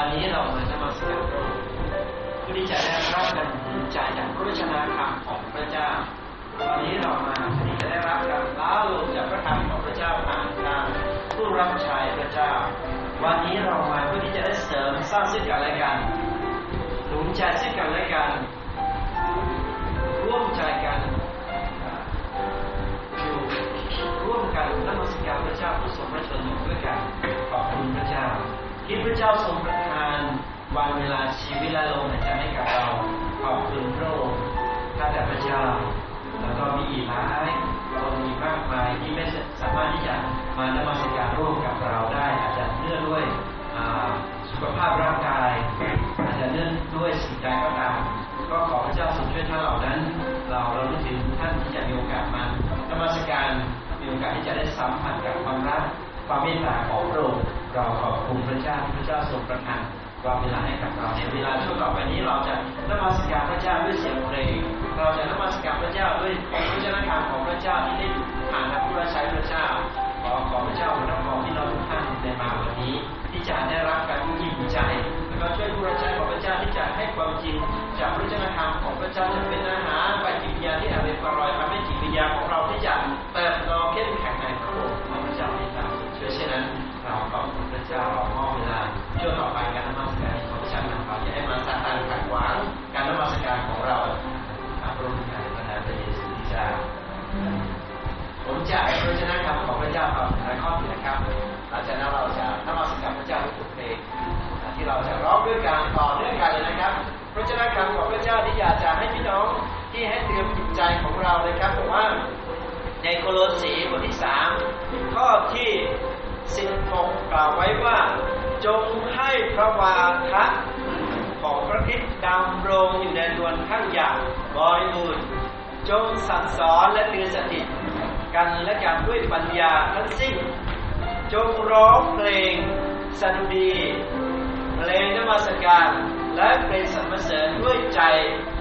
วันนี้เรามานมัสการพระอเพื่อที่จะได้รับการหนุนใจจากพระวจนะคำของพระเจ้า วันนี้เรามาเพื่อที่จะได้รับการล้าลงจากพระธรรมของพระเจ้าผ่านทางผู้รับใช้พระเจ้า วันนี้เรามาเพื่อที่จะได้เสริมสร้างซึ่งกันและกันหนุนใจซึ่งกันและกัน ร่วมใจกันอยู่ร่วมกันนมัสการพระเจ้าผู้ทรงพระชนอยู่ด้วยกันขอบคุณพระเจ้าที่พระเจ้าทรงประทาน วันเวลาชีวิตและลมหายใจให้กับเราขอบคุณพระองค์ข้าแต่พระเจ้าแล้วก็มีอีกหลายคนมีมากมายที่ไม่สามารถที่จะมานมัสการร่วมกับเราได้ อาจจะเนื่องด้วยสุขภาพร่างกาย อาจจะเนื่องด้วยสิ่งใดก็ตามก็ขอพระเจ้าทรงช่วยท่านเหล่านั้น เราเรานึกถึงท่านที่จะมีโอกาสมานมัสการมีโอกาสที่จะได้สัมผัสกับความรักความเมตตาของพระองค์เราขอบคุณพระเจ้าที่พระเจ้าทรงประทาน วามเวลาให้กับเราในเวลาช่วงต่อไปนี้เราจะนมัสการพระเจ้าด้วยเสียงเพลงเราจะนมัสการพระเจ้าด้วยพระเจ้าการของพระเจ้าที่ได้ผ่านทางผู้รับใช้พระเจ้าขอขอพระเจ้าประทานพี่น้องทุกท่านในมาวันนี้ ที่จะได้รับการยิ้มใจแล้วก็ช่วยผู้รับใช้ของพระเจ้าที่จะให้ความจริงจากพระเจ้าธรรมของพระเจ้าจะเป็นอาหารไปจิตวิญญาณที่อาเรปรอยทำให้จิตวิญญาณของ ผมจะพระเจ้าคำของพระเจ้าต่อในข้อหนึ่งนะครับหลังจากนั้นเราจะนมัสการพระเจ้าด้วยเพลงที่เราจะร้องด้วยการต่อเนื่องกันเลยนะครับพระเจ้าคำของพระเจ้าที่อยากจะให้พี่น้องที่ให้เตรียมจิตใจของเราเลยครับบอกว่าในโคโลสีบทที่สามข้อที่สิบหกกล่าวไว้ว่า จงให้พระวาทะของพระคิดดำรงอยู่ในดวงข้างอย่างบริบูรณ์จงสั่งสอนและเตือนสติ กันและกันด้วยปัญญาทั้งสิ้น จงร้องเพลงสดุดีเพลงนมัสการ และเพลงสรรเสริญด้วยใจ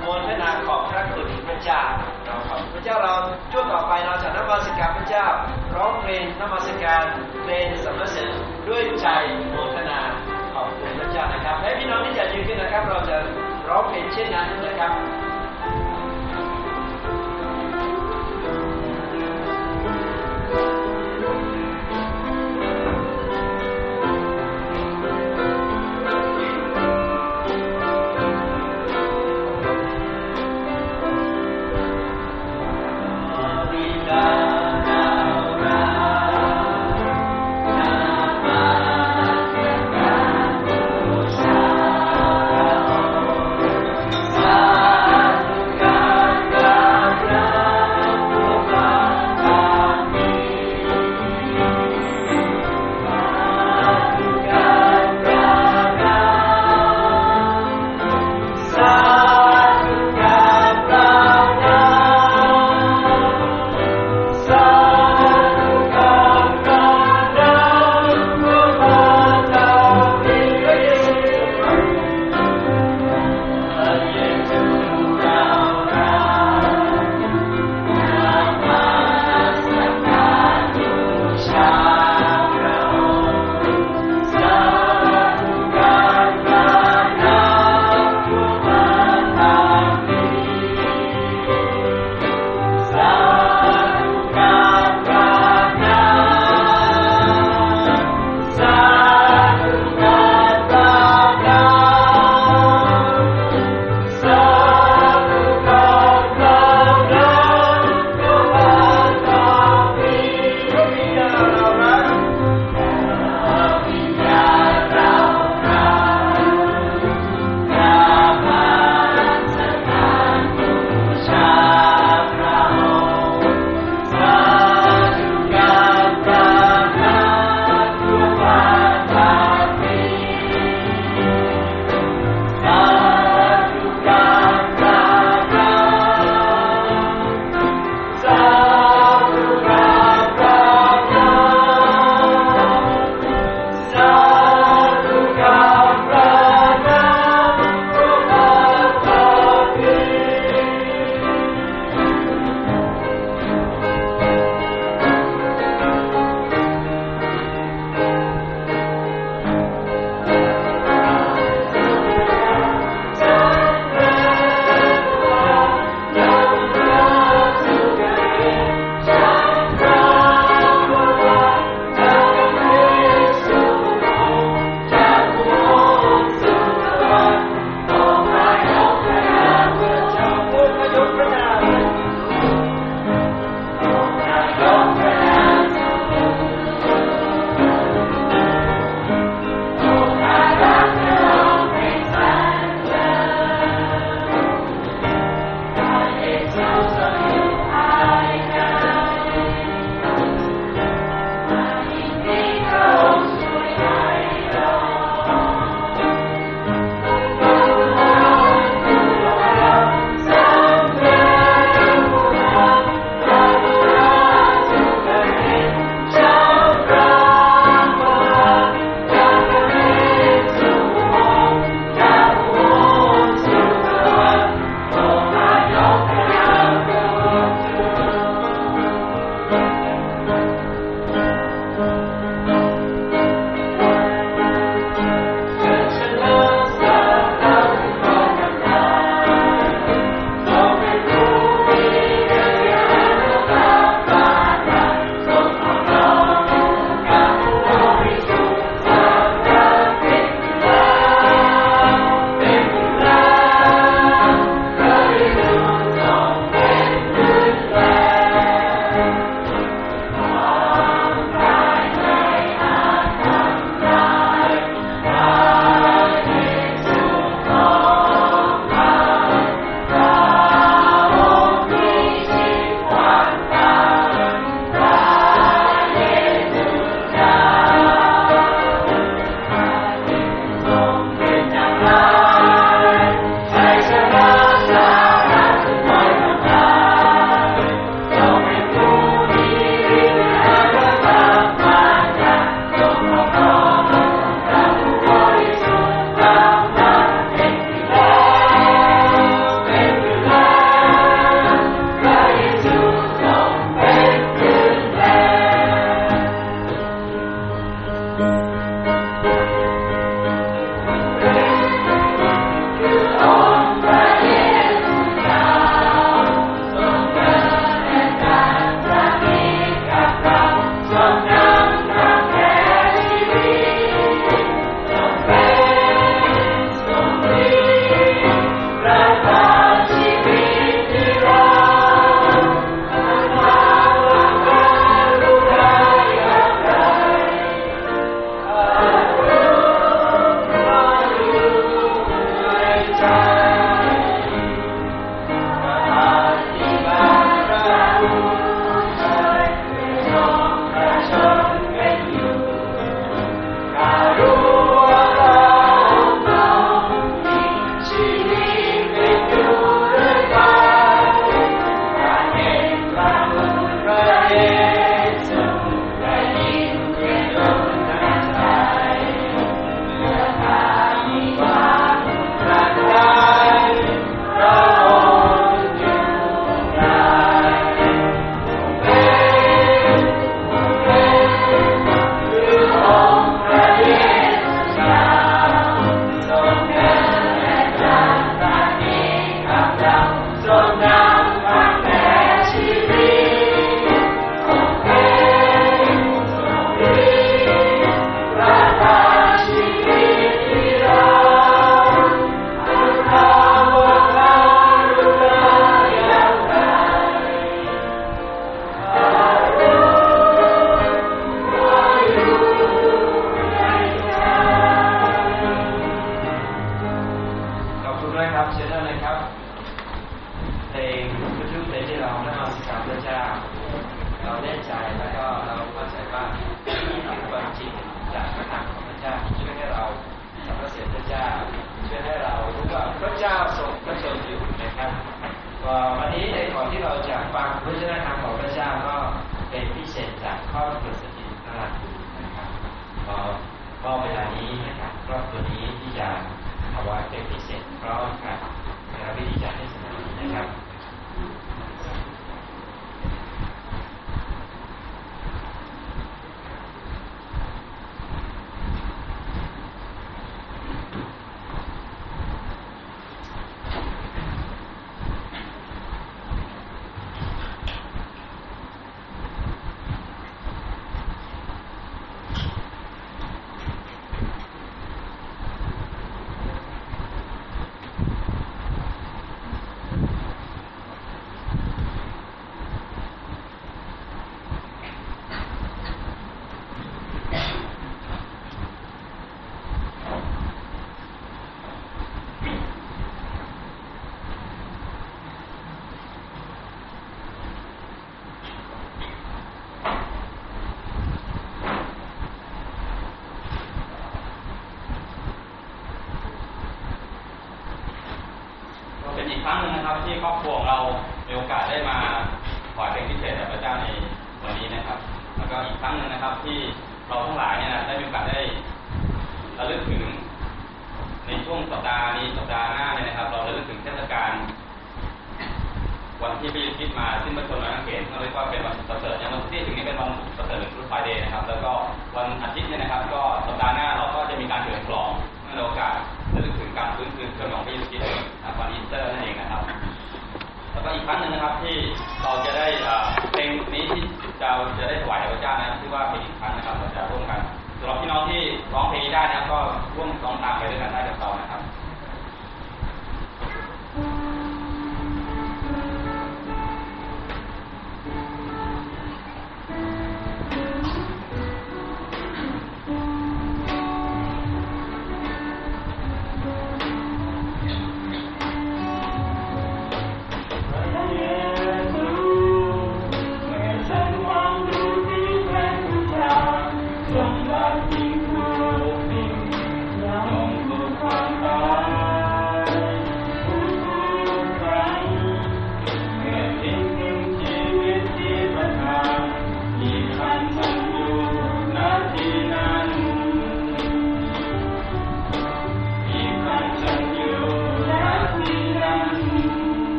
โมทนาขอบพระคุณพระเจ้าเราขอบพระเจ้าเราช่วงต่อไปเราจะนมัสการพระเจ้า ร้องเพลงนมัสการเพลงสรรเสริญด้วยใจโมทนาขอบคุณพระเจ้านะครับและพี่น้องที่จะยืนขึ้นนะครับ เราจะร้องเพลงเช่นนั้นนะครับ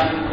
พร้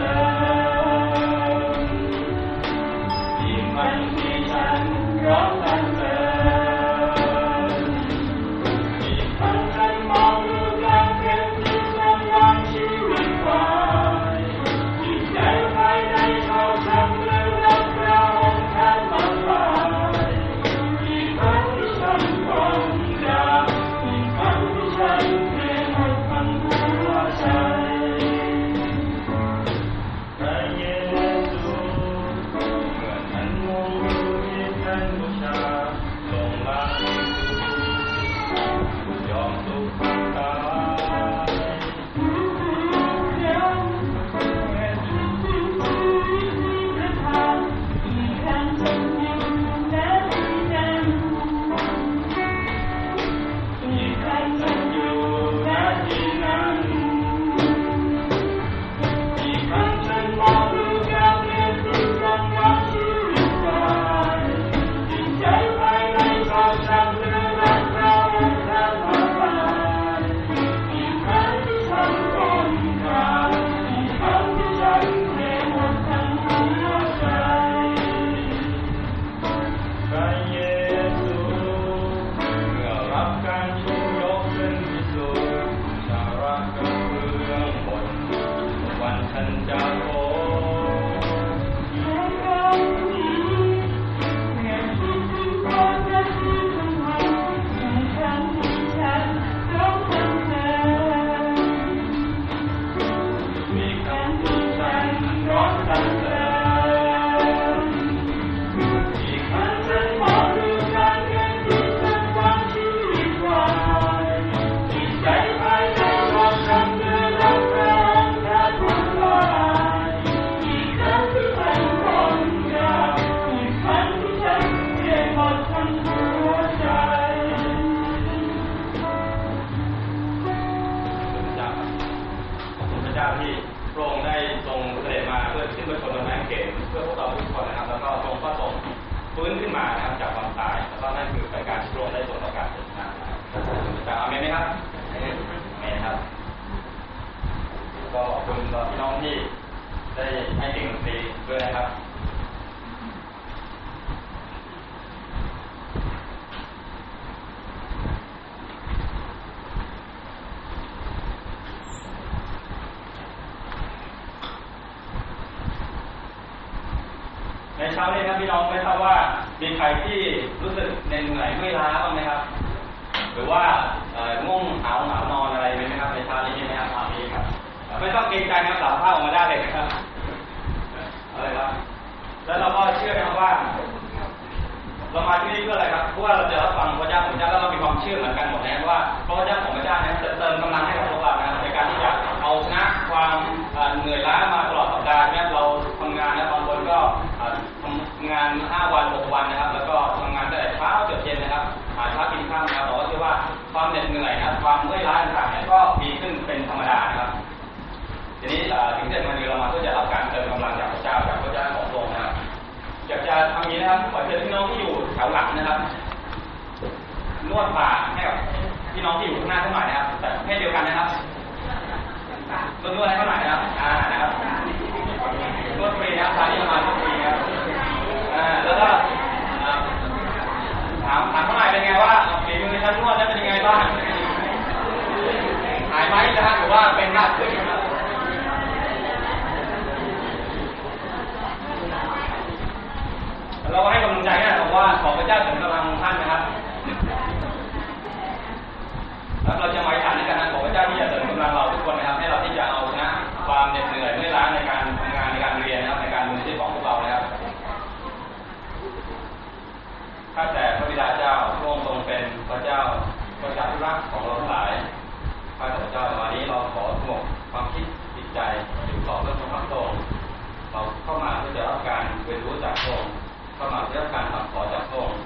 ให้เสียงดนตรีด้วยนะครับในเช้านี้ครับพี่น้องไม่ทราบว่ามีใครที่รู้สึกเหนื่อยเมื่อยล้าบ้างไหมครับ หรือว่าเอ่อง่วงหาวหาวนอนอะไรไหมครับในเช้านี้มีไหมครับอ่ามีครับไม่ต้องเกรงใจนะครับสารภาออกมาได้เลยนะครับ แล้วเราก็เชื่อนะครับว่า เรามาที่นี่เพื่ออะไรครับเพราะว่าเราจะรับฟังพระเจ้าของพระเจ้าแล้วเรามีความเชื่อเหมือนกันหมดนะครับว่าพระเจ้าของพระเจ้าเนี่ยจะเติมกำลังให้กับพวกเรานะในการที่จะเอาชนะความเหนื่อยล้ามาตลอดสัปดาห์เนี่ยเราทำงานนะบางคนก็ทำงาน5วัน6วันนะครับ แล้วก็ทำงานตั้งแต่เช้าจนเย็นนะครับหาเช้ากินข้าวนะครับเราก็เชื่อว่าความเหน็ดเหนื่อยนะความเมื่อยล้าต่างๆเนี่ยก็มีขึ้นเป็นธรรมดานะครับทีนี้ถึงเจ็ดวันนี้เรามาเพื่อจะรับการ อยากจะทำนี้นะครับขอเชิญพี่น้องที่อยู่แถวหลังนะครับนวดปากให้กับพี่น้องที่อยู่ข้างหน้าเท่าไหร่นะครับแต่ให้เดียวกันนะครับนวดนวดให้เท่าไหร่นะครับอ่านะครับนวดฟรีนะครับทานนี้ประมาณนวดฟรีนะครับอ่าแล้วก็ถามถามเท่าไหร่เป็นไงว่าฝีมือในชั้นนวดนั้นเป็นยังไงบ้างหายไหมนะครับหรือว่าเป็นหนักขึ้นนะครับ เราก็ให้กำลังใจกันบอกว่าขอพระเจ้าถึงกำลังท่านนะครับแล้วเราจะมาอธิษฐานด้วยกันนะขอพระเจ้าที่จะเสริมกำลังเราทุกคนนะครับ ให้เราที่จะเอาชนะความเหน็ดเหนื่อยเมื่อยล้าในการทำงานในการเรียนนะครับในการมืออาชีพของพวกเรานะครับข้าแต่พระบิดาเจ้าพระองค์ทรงเป็นพระเจ้าประชาธิรักของเราทั้งหลายข้าแต่พระเจ้าวันนี้เราขอสงบความคิดจิตใจอยู่ต่อเรื่องของพระองค์เราเข้ามาเพื่อจะรับ เข้ามาเพื่อรับการสั่งสอนจากพระองค์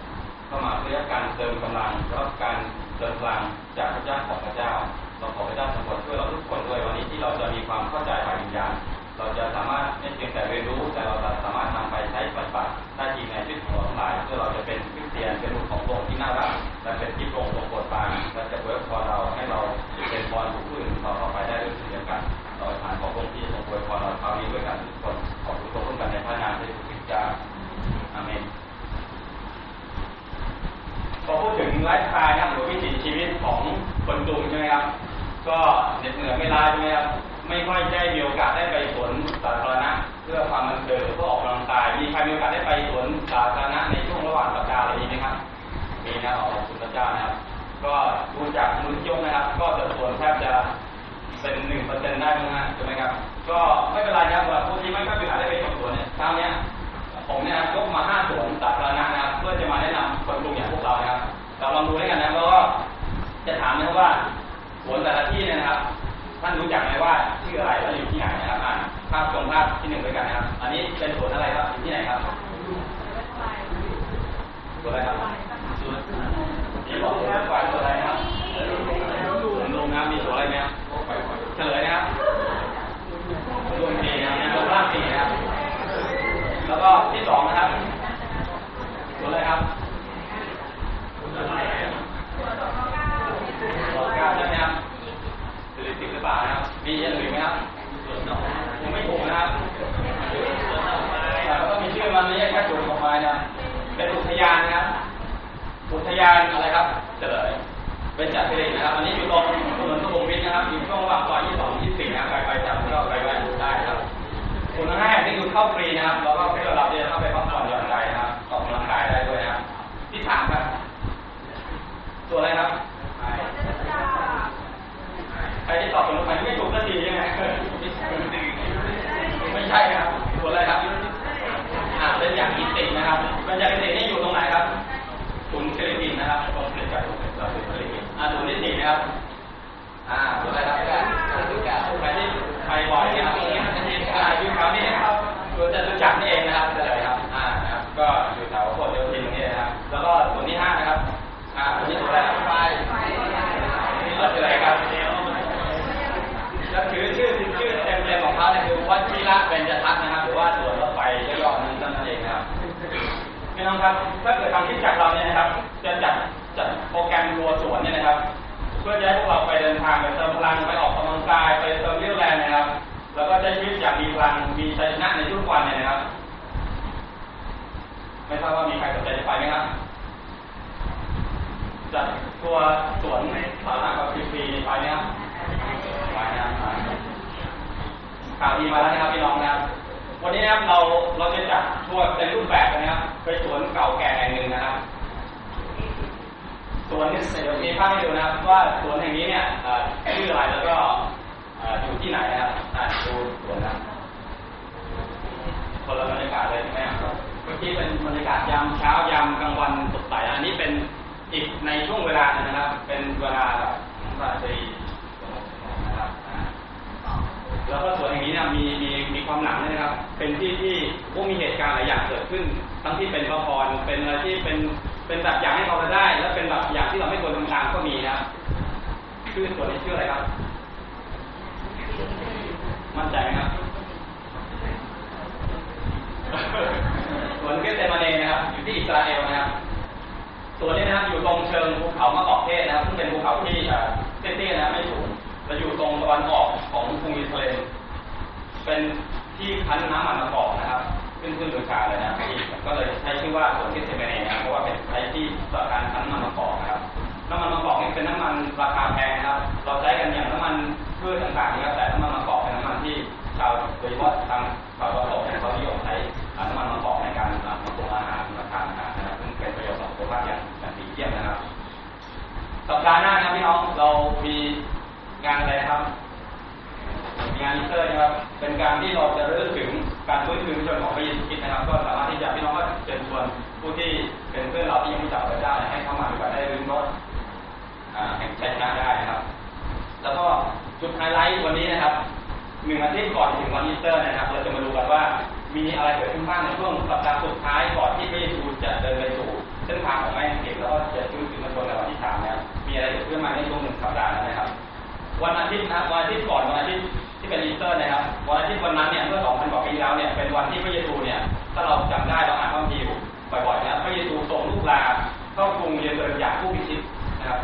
เข้ามาเพื่อรับการเติมกำลังรับการเติมพลังจากพระเจ้าของพระเจ้า เราขอพระเจ้าทรงโปรดช่วยเราทุกคนด้วยวันนี้ที่เราจะมีความเข้าใจฝ่ายวิญญาณเราจะสามารถไม่เพียงแต่เรียนรู้แต่เราจะสามารถนำไปใช้ปฏิบัติได้จริงในชีวิตของเราทั้งหลายเพื่อเราจะเป็นคริสเตียนเป็นลูกของพระองค์ที่น่ารักและเป็นที่พระองโปรดปรานและจะเปิดพรเราให้เราเป็นพร ไลฟ์สไตล์นะหรือวิถีชีวิตของคนกรุงใช่ไหมครับ ก็เหน็ดเหนื่อยไม่ลาใช่ไหมครับไม่ค่อยได้มีโอกาสได้ไปสวนสาธารณะ เพื่อความบันเทิงหรือเพื่อออกกำลังกายมีใครมีโอกาสได้ไปสวนสาธารณะในช่วงระหว่างสัปดาห์อะไรนี้ไหมครับมีนะครับขอบคุณพระเจ้านะครับ ก็ดูจากมือยกนะครับ ก็สัดส่วนแทบจะเป็นหนึ่งเปอร์เซ็นต์ได้มั้งฮะใช่ไหมครับ ก็ไม่เป็นไรนะครับสำหรับผู้ที่ไม่ค่อยมีโอกาสได้ไปสวนเนี่ยเช้าเนี้ยผมเนี่ยยกมาห้าสวนสาธารณะนะครับ เพื่อจะมาแนะนำคนกรุงอย่างพวก เราลองดูด้วยกันนะเพราะว่าจะถามนะครับว่าสวนแต่ละที่เนี่ยนะครับ ท่านรู้จักไหมว่าชื่ออะไรและอยู่ที่ไหนนะครับอ่าภาพชมภาพที่หนึ่งด้วยกันนะครับ อันนี้เป็นสวนอะไรครับอยู่ที่ไหนครับสวนอะไรครับสวนนี่บอกสวนฝ่ายสวนอะไรนะครับสวนลงน้ำมีสวนอะไรไหมครับเฉลยนะครับสวนปีนะครับสวนลาดปีนะครับ แล้วก็ที่สองนะครับตัวอะไรครับตัวเก้าใช่ไห มครับสิริสิบหรือเปล่านะครับมีอย่างอื่นไหมครับยังไม่ถูกนะครับแต่ก็มีชื่อมันไม่ใช่แค่สวนดอกไม้นะ เป็นอุทยานนะครับ อุทยานอะไรครับ เฉลยเป็นจัดสิรินะครับ อันนี้อยู่ตรงถนนสุขุมวิทนะครับ อยู่ช่วงระหว่างซอย22 24นะครับใครไปจับก็ไปแวะดูได้ครับคุณทั้งห้าแห่งนี่คือเข้าฟรีนะครับ แล้วก็ให้เราจะเข้าไปพัก ตัวอะไรครับใครที่ตอบเป็นรถไฟไม่ถูกสักทีใช่ไหมไม่ใช่ครับตัวอะไรครับอ่าเป็นอย่างอิตินะครับเป็นอย่างอิตินี่อยู่ตรงไหนครับศูนย์เซริตินนะครับตรงเซ็นจากศูนย์เซริตินอ่าศูนย์ที่สี่นะครับอ่าตัวอะไรครับใครที่ไปบ่อยนะครับอ่าอยู่แถวนี้ครับตัวจะรู้จักนี่เองนะครับจะเลยครับอ่านะครับก็อยู่แถวโคตรโยธินตรงนี้นะครับแล้วก็ส่วนที่ห้านะครับ อ่าส่วนที่สุดแล้วไฟนี่ก็คืออะไรครับก็คือชื่อชื่อเต็มระเบญจทัศน์นะครับหรือว่าสวนรถไฟย่อๆนั้นนั่นเองครับพี่น้องครับถ้าเกิดทางที่จักเราเนี่ยนะครับ จะจัดจัดโปรแกรมรัวสวนเนี่ยนะครับ เพื่อจะให้พวกเราไปเดินทางไปเติมพลังไปออกกำลังกายไปเติมเรี่ยวแรงนะครับ แล้วก็ใช้ชีวิตอย่างมีพลังมีชัยชนะในทุกวันเนี่ยนะครับ ไม่ทราบว่ามีใครสนใจจะไปไหมครับ จัดตัวสวนในสาระกับฟรีไปไหมครับไปนะครับข่าวดีมาแล้วนะครับพี่น้องนะครับวันนี้นะครับเราเราจะจัดทัวร์ในรูปแบบนะครับไปสวนเก่าแก่แห่งหนึ่งนะครับสวนนี้เดี๋ยวมีภาพให้ดูนะครับว่าสวนแห่งนี้เนี่ยชื่ออะไรแล้วก็อยู่ที่ไหนนะครับดูสวนนะครับคนละบรรยากาศเลยใช่ไหมครับเมื่อกี้เป็นบรรยากาศยามเช้ายามกลางวันสดใสอันนี้เป็น อีกในช่วงเวลานะครับ เป็นเวลาบบราตรีนะครับแล้วก็สวนแห่งนี้เนี่ยมีมีมีความหนักนะครับ เป็นที่ที่พวกมีเหตุการณ์หลายอย่างเกิดขึ้น ทั้งที่เป็นพระพรเป็นอะไรที่เป็นเป็นแบบอย่างให้เราได้ และเป็นแบบอย่างที่เราไม่ควรทำตามก็มีนะครับชื่อสวนนี้ชื่ออะไรครับ มั่นใจไหมครับสวนเกสเซมาเนนะครับอยู่ที่อิสราเอลนะครับ สวนนี้นะครับอยู่ตรงเชิงภูเขามะกอกเทศนะครับซึ่งเป็นภูเขาที่เอ่อเตี้ยๆนะไม่สูงจะอยู่ตรงตะวันออกของกรุงอิสราเอลเป็นที่คั้นน้ำมันมะกอกนะครับขึ้นขึ้นโดยชาเลยนะครับก็เลยใช้ชื่อว่าสวนเกสเซมาเนนะครับเพราะว่าเป็นใช้ที่สำหรับการคั้นน้ำมันมะกอกนะครับน้ำมันมะกอกนี่เป็นน้ำมันราคาแพงนะครับ เราใช้กันอย่างน้ำมันพืชต่างๆนะครับแต่น้ำมันมะกอกเป็นน้ำมันที่ชาวโดยเฉพาะทาง สัปดาห์หน้านะครับพี่น้องเรามีงานอะไรครับมีงานอีสเตอร์นะครับเป็นการที่เราจะเระลึกถึงการฟื้นคืนชนของพระเยซูคริสต์นะครับก็สามารถที่จะพี่น้องก็เชิญชวนผู้ที่เป็นเพื่อนเราที่ยังไม่รู้จักพระเจ้าให้เข้ามาดูกันได้ลิ้มรสแห่งชัยชนะได้นะครับ แล้วก็จุดไฮไลท์วันนี้นะครับหนึ่งอาทิตย์ก่อนถึงวันอีสเตอร์นะครับ เราจะมาดูกันว่ามีอะไรเกิดขึ้นบ้างในช่วงสัปดาห์สุดท้ายก่อนที่พระเยซูจะเดินไปสู่เส้นทางของไม้กางเขนแล้วก็จะฟื้นคืนพระชนม์ในวันที่สามนะครับ มีอะไรเกิดขึ้นมาในช่วงหนึ่งสัปดาห์นั้นนะครับ วันอาทิตย์นะครับวันอาทิตย์ก่อนวันอาทิตย์ที่เป็นอีสเตอร์นะครับ วันอาทิตย์วันนั้นเนี่ยเมื่อ 2,000 กว่าปีแล้วเนี่ยเป็นวันที่พระเยซูเนี่ยถ้าเราจำได้เราอ่านพระคัมภีร์บ่อยๆนะพระเยซูส่งลูกลาเข้ากรุงเยรูซาเล็มอย่างผู้พิชิตนะครับ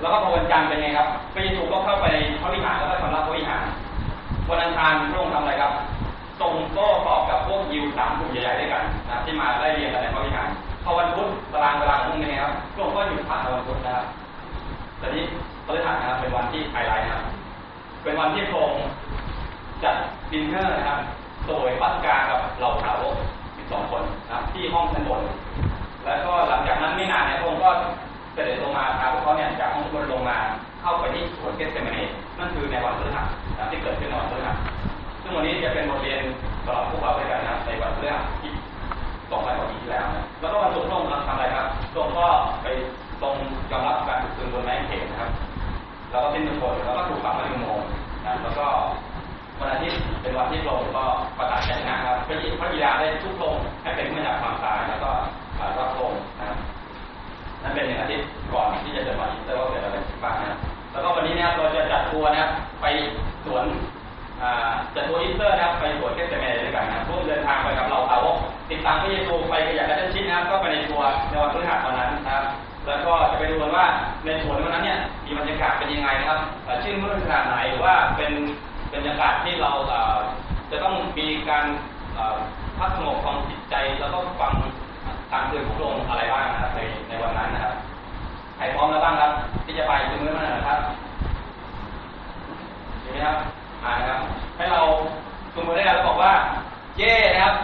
แล้วก็พอวันจันทร์เป็นไงครับพระเยซูก็เข้าไปในพระวิหารแล้วก็สำรับพระวิหารวันอังคารพระองค์ทำอะไรครับทรงโต้ตอบกับพวกยิวสามกลุ่มใหญ่ๆด้วยกันนะครับที่มาไล่เรียงกันในพระวิหาร พอวันพุธตารางเวลาของพระองค์เป็นไงครับพระองค์ก็หยุดพักในวันพุธนะครับตอนนี้พฤหัสนะครับเป็นวันที่ไฮไลท์นะครับ เป็นวันที่พระองค์จัดดินเนอร์นะครับโดยปัสกากับเหล่าสาวก12คนนะครับ ที่ห้องชั้นบน แล้วก็หลังจากนั้นไม่นานเนี่ยพระองค์ก็เสด็จลงมาพาพวกเขาเนี่ยจากห้องชั้นบนลงมาเข้าไปที่สวนเกสเซมาเนนั่นคือในวันพฤหัสนะที่เกิดขึ้นในวันพฤหัสซึ่งวันนี้จะเป็นบท ขนาดไหนหรือว่าเป็นเป็นบรรยากาศที่เราจะต้องมีการพักสงบความจิตใจแล้วก็ฟังการเตือนของพระองอะไรบ้างนะครับในในวันนั้นนะครับใครพร้อมแล้วบ้างครับ ที่จะไปชื่นมื่นขนาดนะครับเห็นไหมครับอ่านครับ ให้เราชูมือด้วยกันแล้วบอกว่า เย้นะครับ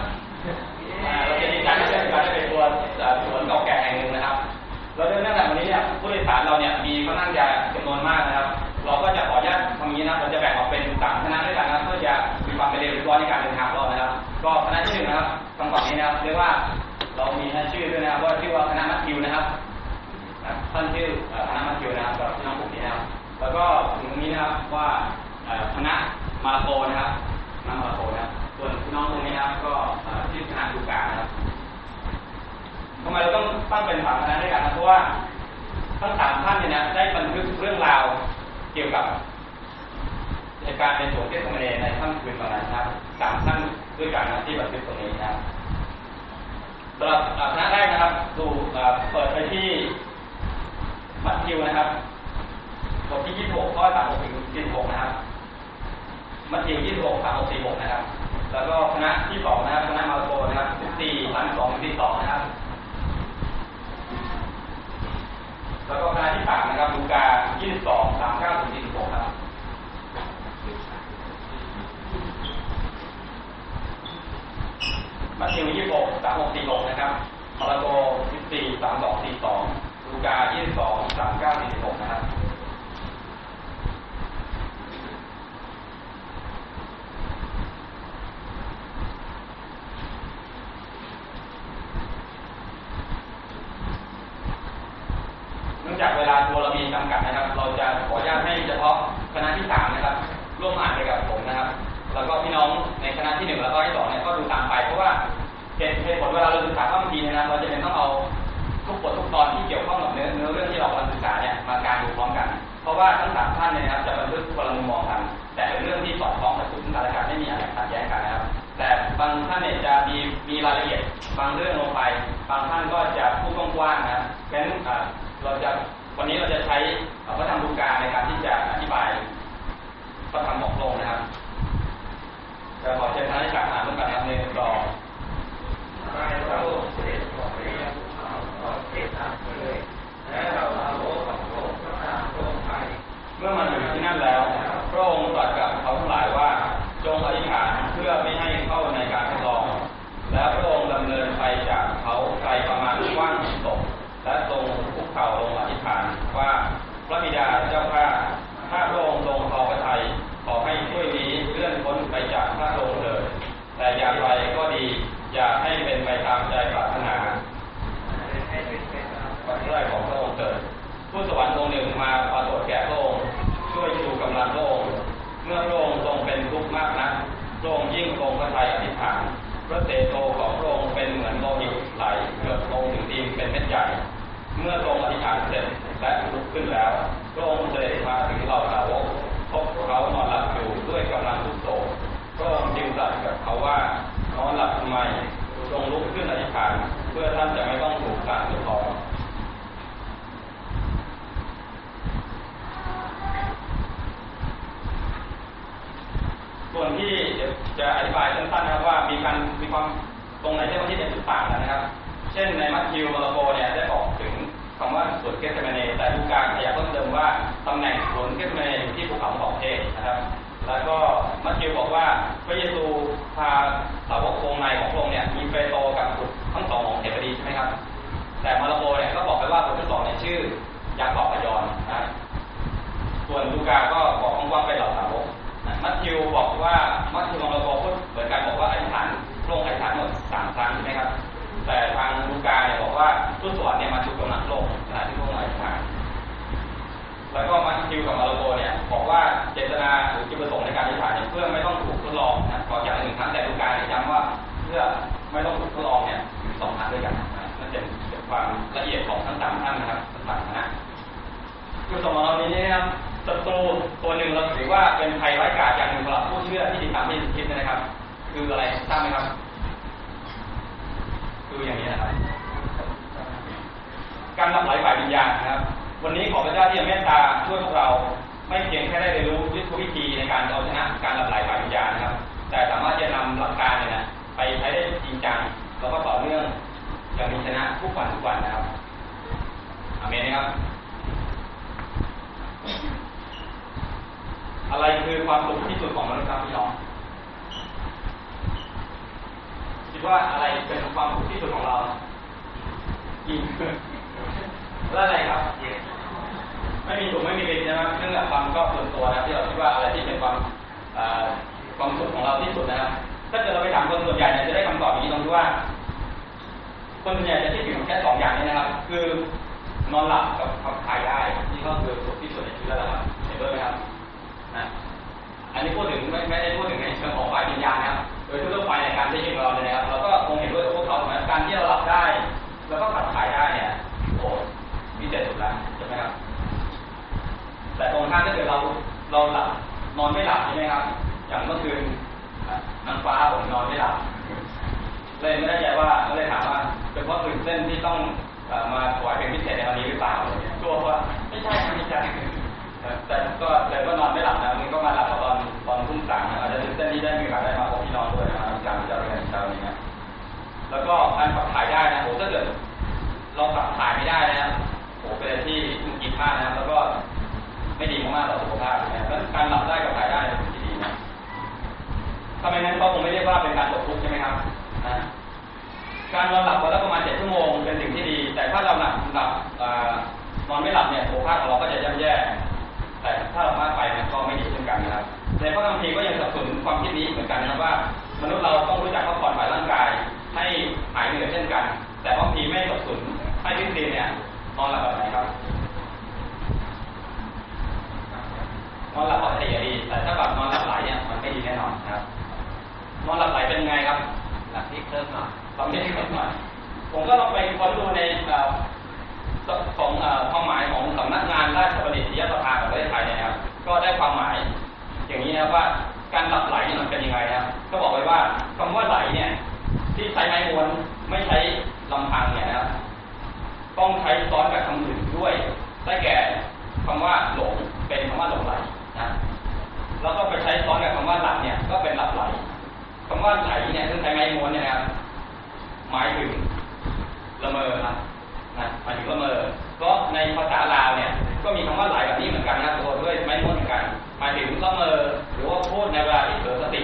ก็คณะที่หนึ่งนะครับทางฝั่งนี้นะครับเรียกว่าเรามีคณะชื่อด้วยนะครับว่าชื่อว่าคณะมัทธิวนะครับนะท่านชื่อคณะมัทธิวนะครับสำหรับพี่น้องกลุ่มนี้นะครับแล้วก็ถึงตรงนี้นะครับว่าคณะมาราโกนะครับคณะมาราโกนะครับส่วนน้องตรงนี้นะครับก็ชื่อคณะดูกานะครับทำไมเราต้องตั้งเป็นสามคณะด้วยกันนะเพราะว่าทั้งสามท่านเนี่ยนะได้บันทึกเรื่องราวเกี่ยวกับเหตุการณ์ในสวนเทศมเนในค่ำคืนวันนั้นครับสามท่าน ด้วยกันนะที่บันทึกตรงนี้นะครับสำหรับคณะแรกนะครับ ดูเปิดไปที่มัทธิวนะครับบทที่26ข้อ36ถึง46นะครับมัทธิว26 36 46นะครับ แล้วก็คณะที่สองนะครับคณะมาโกนะครับ14 32 42นะครับ แล้วก็คณะที่สามนะครับลูกา22 39ถึง46ครับ มัทธิวยี่หกสามหกสี่หกนะครับมาระโกสิบสี่สามสองสี่สองลูกายี่สองสามเก้าสี่หกนะครับเนื่องจากเวลาตัวเรามีจำกัดนะครับ เราจะขออนุญาตให้เฉพาะคณะที่สามนะครับ เหตุเหตุผลเวลาเราศึกษาข้อมีนะครับเราจะเป็นต้องเอาทุกบททุกตอนที่เกี่ยวข้องกับเนื้อเนื้อเรื่องที่เรากำลังศึกษาเนี่ยมาการดูพร้อมกัน เพราะว่าทั้งสามท่านเนี่ยนะครับจะบันทึกคนละมุมมองกัน แต่เป็นเรื่องที่สอดคล้องกับซึ่งกันและกันไม่มีอะไรขัดแย้งกันนะครับ แต่บางท่านเนี่ยจะมีมีรายละเอียดบางเรื่องลงไป บางท่านก็จะพูดกว้างๆนะครับเพราะฉะนั้นเราจะวันนี้เราจะใช้พระธรรมลูกาในการที่จะอธิบายพระธรรมบอกลงนะครับจะขอเชิญท่านที่กล่าวอ่านร่วมกันนะครับในรอ เมื่อมาถึงที่นั่นแล้ว พระองค์ตรัสกับเขาทั้งหลายว่า จงอธิษฐานเพื่อไม่ให้เข้าในการทดลอง แล้วพระองค์ดำเนินไปจากเขาไกลประมาณกว้างศพและทรงคุกเข่าลงอธิษฐานว่าพระบิดาเจ้าข้าถ้าพระองค์ทรงพอพระทัยขอให้ช่วยนี้เลื่อนพ้นไปจากพระองค์เถิดแต่อย่างไรก็ดี อย่าให้เป็นไปตามใจปรารถนา ปัจจัยของพระองค์เกิดผู้สวรรค์องค์หนึ่งมาปรากฏแก่พระองค์ช่วยชูกำลังพระองค์เมื่อพระองค์ทรงเป็นทุกข์มากนักพระองค์ยิ่งทรงพระทัยอธิษฐานพระเตโชของพระองค์เป็นเหมือนโลหิตไหลเกือบลงถึงดินเป็นเม็ดใหญ่ เมื่อทรงอธิษฐานเสร็จและลุก ขึ้นแล้วพระองค์เสด็จมาถึงเหล่าสาวกพบเขานอนหลับอยู่ด้วยกำลังทุกโศกพระองค์จึงตรัสกับเขาว่านอนหลับทำไมจงลุกขึ้นอธิษฐาน เพื่อท่านจะไม่ต้องถูกการทดลองส่วนที่จะอธิบายสั้นๆนะครับว่ามีการมีความตรงไหนที่บาที่เป็นจุดต่างกันนะครับ เช่นในมัทธิวมาระโกเนี่ยได้บอกถึงคำว่าสวนเกสเซมาเนตำแหน่งสวนเกสเซมาเนอยู่ที่ภูเขามะกอกเทศนะครับ แล้วก็มัทธิวบอกว่าพระเยซูพาสาวกวงในของพระองค์เนี่ยมีเปโตรกับบุตรทั้งสองของเศเบดีใช่ไหมครับ แต่มาระโกเนี่ยก็บอกไปว่าบุตรทั้งสองเนี่ยชื่อยากอบกับยอห์นนะ ส่วนลูกาก็บอกว้างๆไปเหล่าสาวกมัทธิวบอกว่ามัทธิวของเราพูด นี้นะครับศัตรูตัวหนึ่งเราถือว่าเป็นภัยร้ายกาจอย่างหนึ่งสำหรับผู้เชื่อที่ติดตามที่คิดนะครับ คืออะไรทราบไหมครับ คืออย่างนี้นะครับ การหลับไหลฝ่ายวิญญาณนะครับ วันนี้ขอพระเจ้าที่เมตตาช่วยพวกเราไม่เพียงแค่ได้เรียนรู้วิธีวิธีในการเอาชนะการหลับไหลฝ่ายวิญญาณนะครับ แต่สามารถจะนำหลักการเนี่ยนะไปใช้ได้จริงจังแล้วก็ต่อเนื่องอย่างมีชนะทุกวันทุกวันนะครับอเมนนะครับ อะไรคือความสุขที่สุดของมนุษย์ครับพี่น้องคิดว่าอะไรเป็นความสุขที่สุดของเรากินแล้วอะไรครับไม่มีถูกไม่มีผิดนะครับเรื่องความก็ส่วนตัวนะที่เราคิดว่าอะไรที่เป็นความความสุขของเราที่สุดนะครับถ้าเกิดเราไปถามคนส่วนใหญ่เนี่ยจะได้คำตอบอย่างนี้ตรงที่ว่า คนส่วนใหญ่จะคิดถึงแค่สองอย่างนี้นะครับ คือนอนหลับกับขับถ่ายได้นี่ก็คือสุขที่สุดในชีวิตแล้วครับเห็นด้วยไหมครับ นะอันนี้พูดถึงไม่ไม่ได้พูดถึงในเชิงของฝ่ายวิญญาณนะโดยทั่วไปในการใช้ชีวิตของเราเนี่ยนะครับเราก็คงเห็นด้วยพวกเขาเหมือนการที่เราหลับได้ แล้วก็ขับถ่ายได้เนี่ยโอ้วิเศษสุดแล้วใช่ไหมครับ แต่ตรงข้ามถ้าเกิดเราเราหลับนอนไม่หลับใช่ไหมครับอย่างเมื่อคืนนางฟ้าผมนอนไม่หลับเลยไม่แน่ใจว่าก็เลยถามว่าเป็นเพราะตื่นเต้นที่ต้องมาถวายเป็นพิเศษในวันนี้หรือเปล่าเนี่ยตัวว่าไม่ใช่ครับไม่ใช่ แต่ก็เลยก็นอนไม่หลับนะมันก็มาหลับตอนตอนทุ่มสามนะอาจจะเต้นที่ได้มีโอกาสได้มาพบพี่น้องด้วยนะครับการเจริญเช้านี้นะแล้วก็การขับถ่ายได้นะโหถ้าเกิดเราขับถ่ายไม่ได้นะโหเป็นอะไรที่มุนกินมากนะครับแล้วก็ไม่ดีมากๆต่อสุขภาพนะครับแล้วการหลับได้กับถ่ายได้เป็นที่ดีนะทำไมนั้นก็คงไม่เรียกว่าเป็นการตกทุกข์ใช่ไหมครับการนอนหลับวันละประมาณเจ็ดชั่วโมงเป็นสิ่งที่ดี แต่ถ้าเราหลับหลับนอนไม่หลับเนี่ยสุขภาพของเราก็จะย่ำแย่ แต่ถ้าเรามากไปมันก็ไม่ดีเช่นกันนะครับในพระคัมภีร์ก็ยังสนับสนุนความคิดนี้เหมือนกันนะครับว่ามนุษย์เราต้องรู้จักพักผ่อนฝ่ายร่างกาย ให้หายเหนื่อยเช่นกัน แต่พระคัมภีร์ไม่สนับสนุนให้คริสเตียนเนี่ยนอนหลับแบบไหนครับนอนหลับปกติดีแต่ถ้าแบบนอนหลับไหลเนี่ยมันไม่ดีแน่นอนนะครับนอนหลับไหลเป็นยังไงครับหลับที่เคลิ้มหน่อยตอนนี้นิดหน่อยผมก็ลองไปค้นดูในเอ่อของเอ่อความหมายของสำนักงานราชบัณฑิตยสภาของประเทศไทยเนยนะครับ ก็ได้ความหมาย อย่างนี้นะว่าการหลับไหลนี่ยมันเป็นยังไงนะครับก็บอกไว้ว่าคำว่าไหลเนี่ย ที่ใช้ไม้ม้วนไม่ใช้ลำพังเนี่ยนะต้องใช้ซ้อนกับคำอื่นด้วยได้แก่คำว่าหลงเป็นคำว่าหลงไหลนะแล้วก็ไปใช้ซ้อนกับคำว่าหลับเนี่ย ก็เป็นหลับไหลคำว่าไหลเนี่ยซึ่งใช้ไม้ม้วนเนี่ยนะครับหมายถึงละเมอครับ นะหมายถึงละเมอเพราะในภาษาลาวเนี่ย ก็มีคำว่าไหลแบบนี้เหมือนกันนะครับตัวด้วยไม่ม้วนเหมือนกัน หมายถึงละเมอหรือว่าพูดในเวลาที่เผลอสติ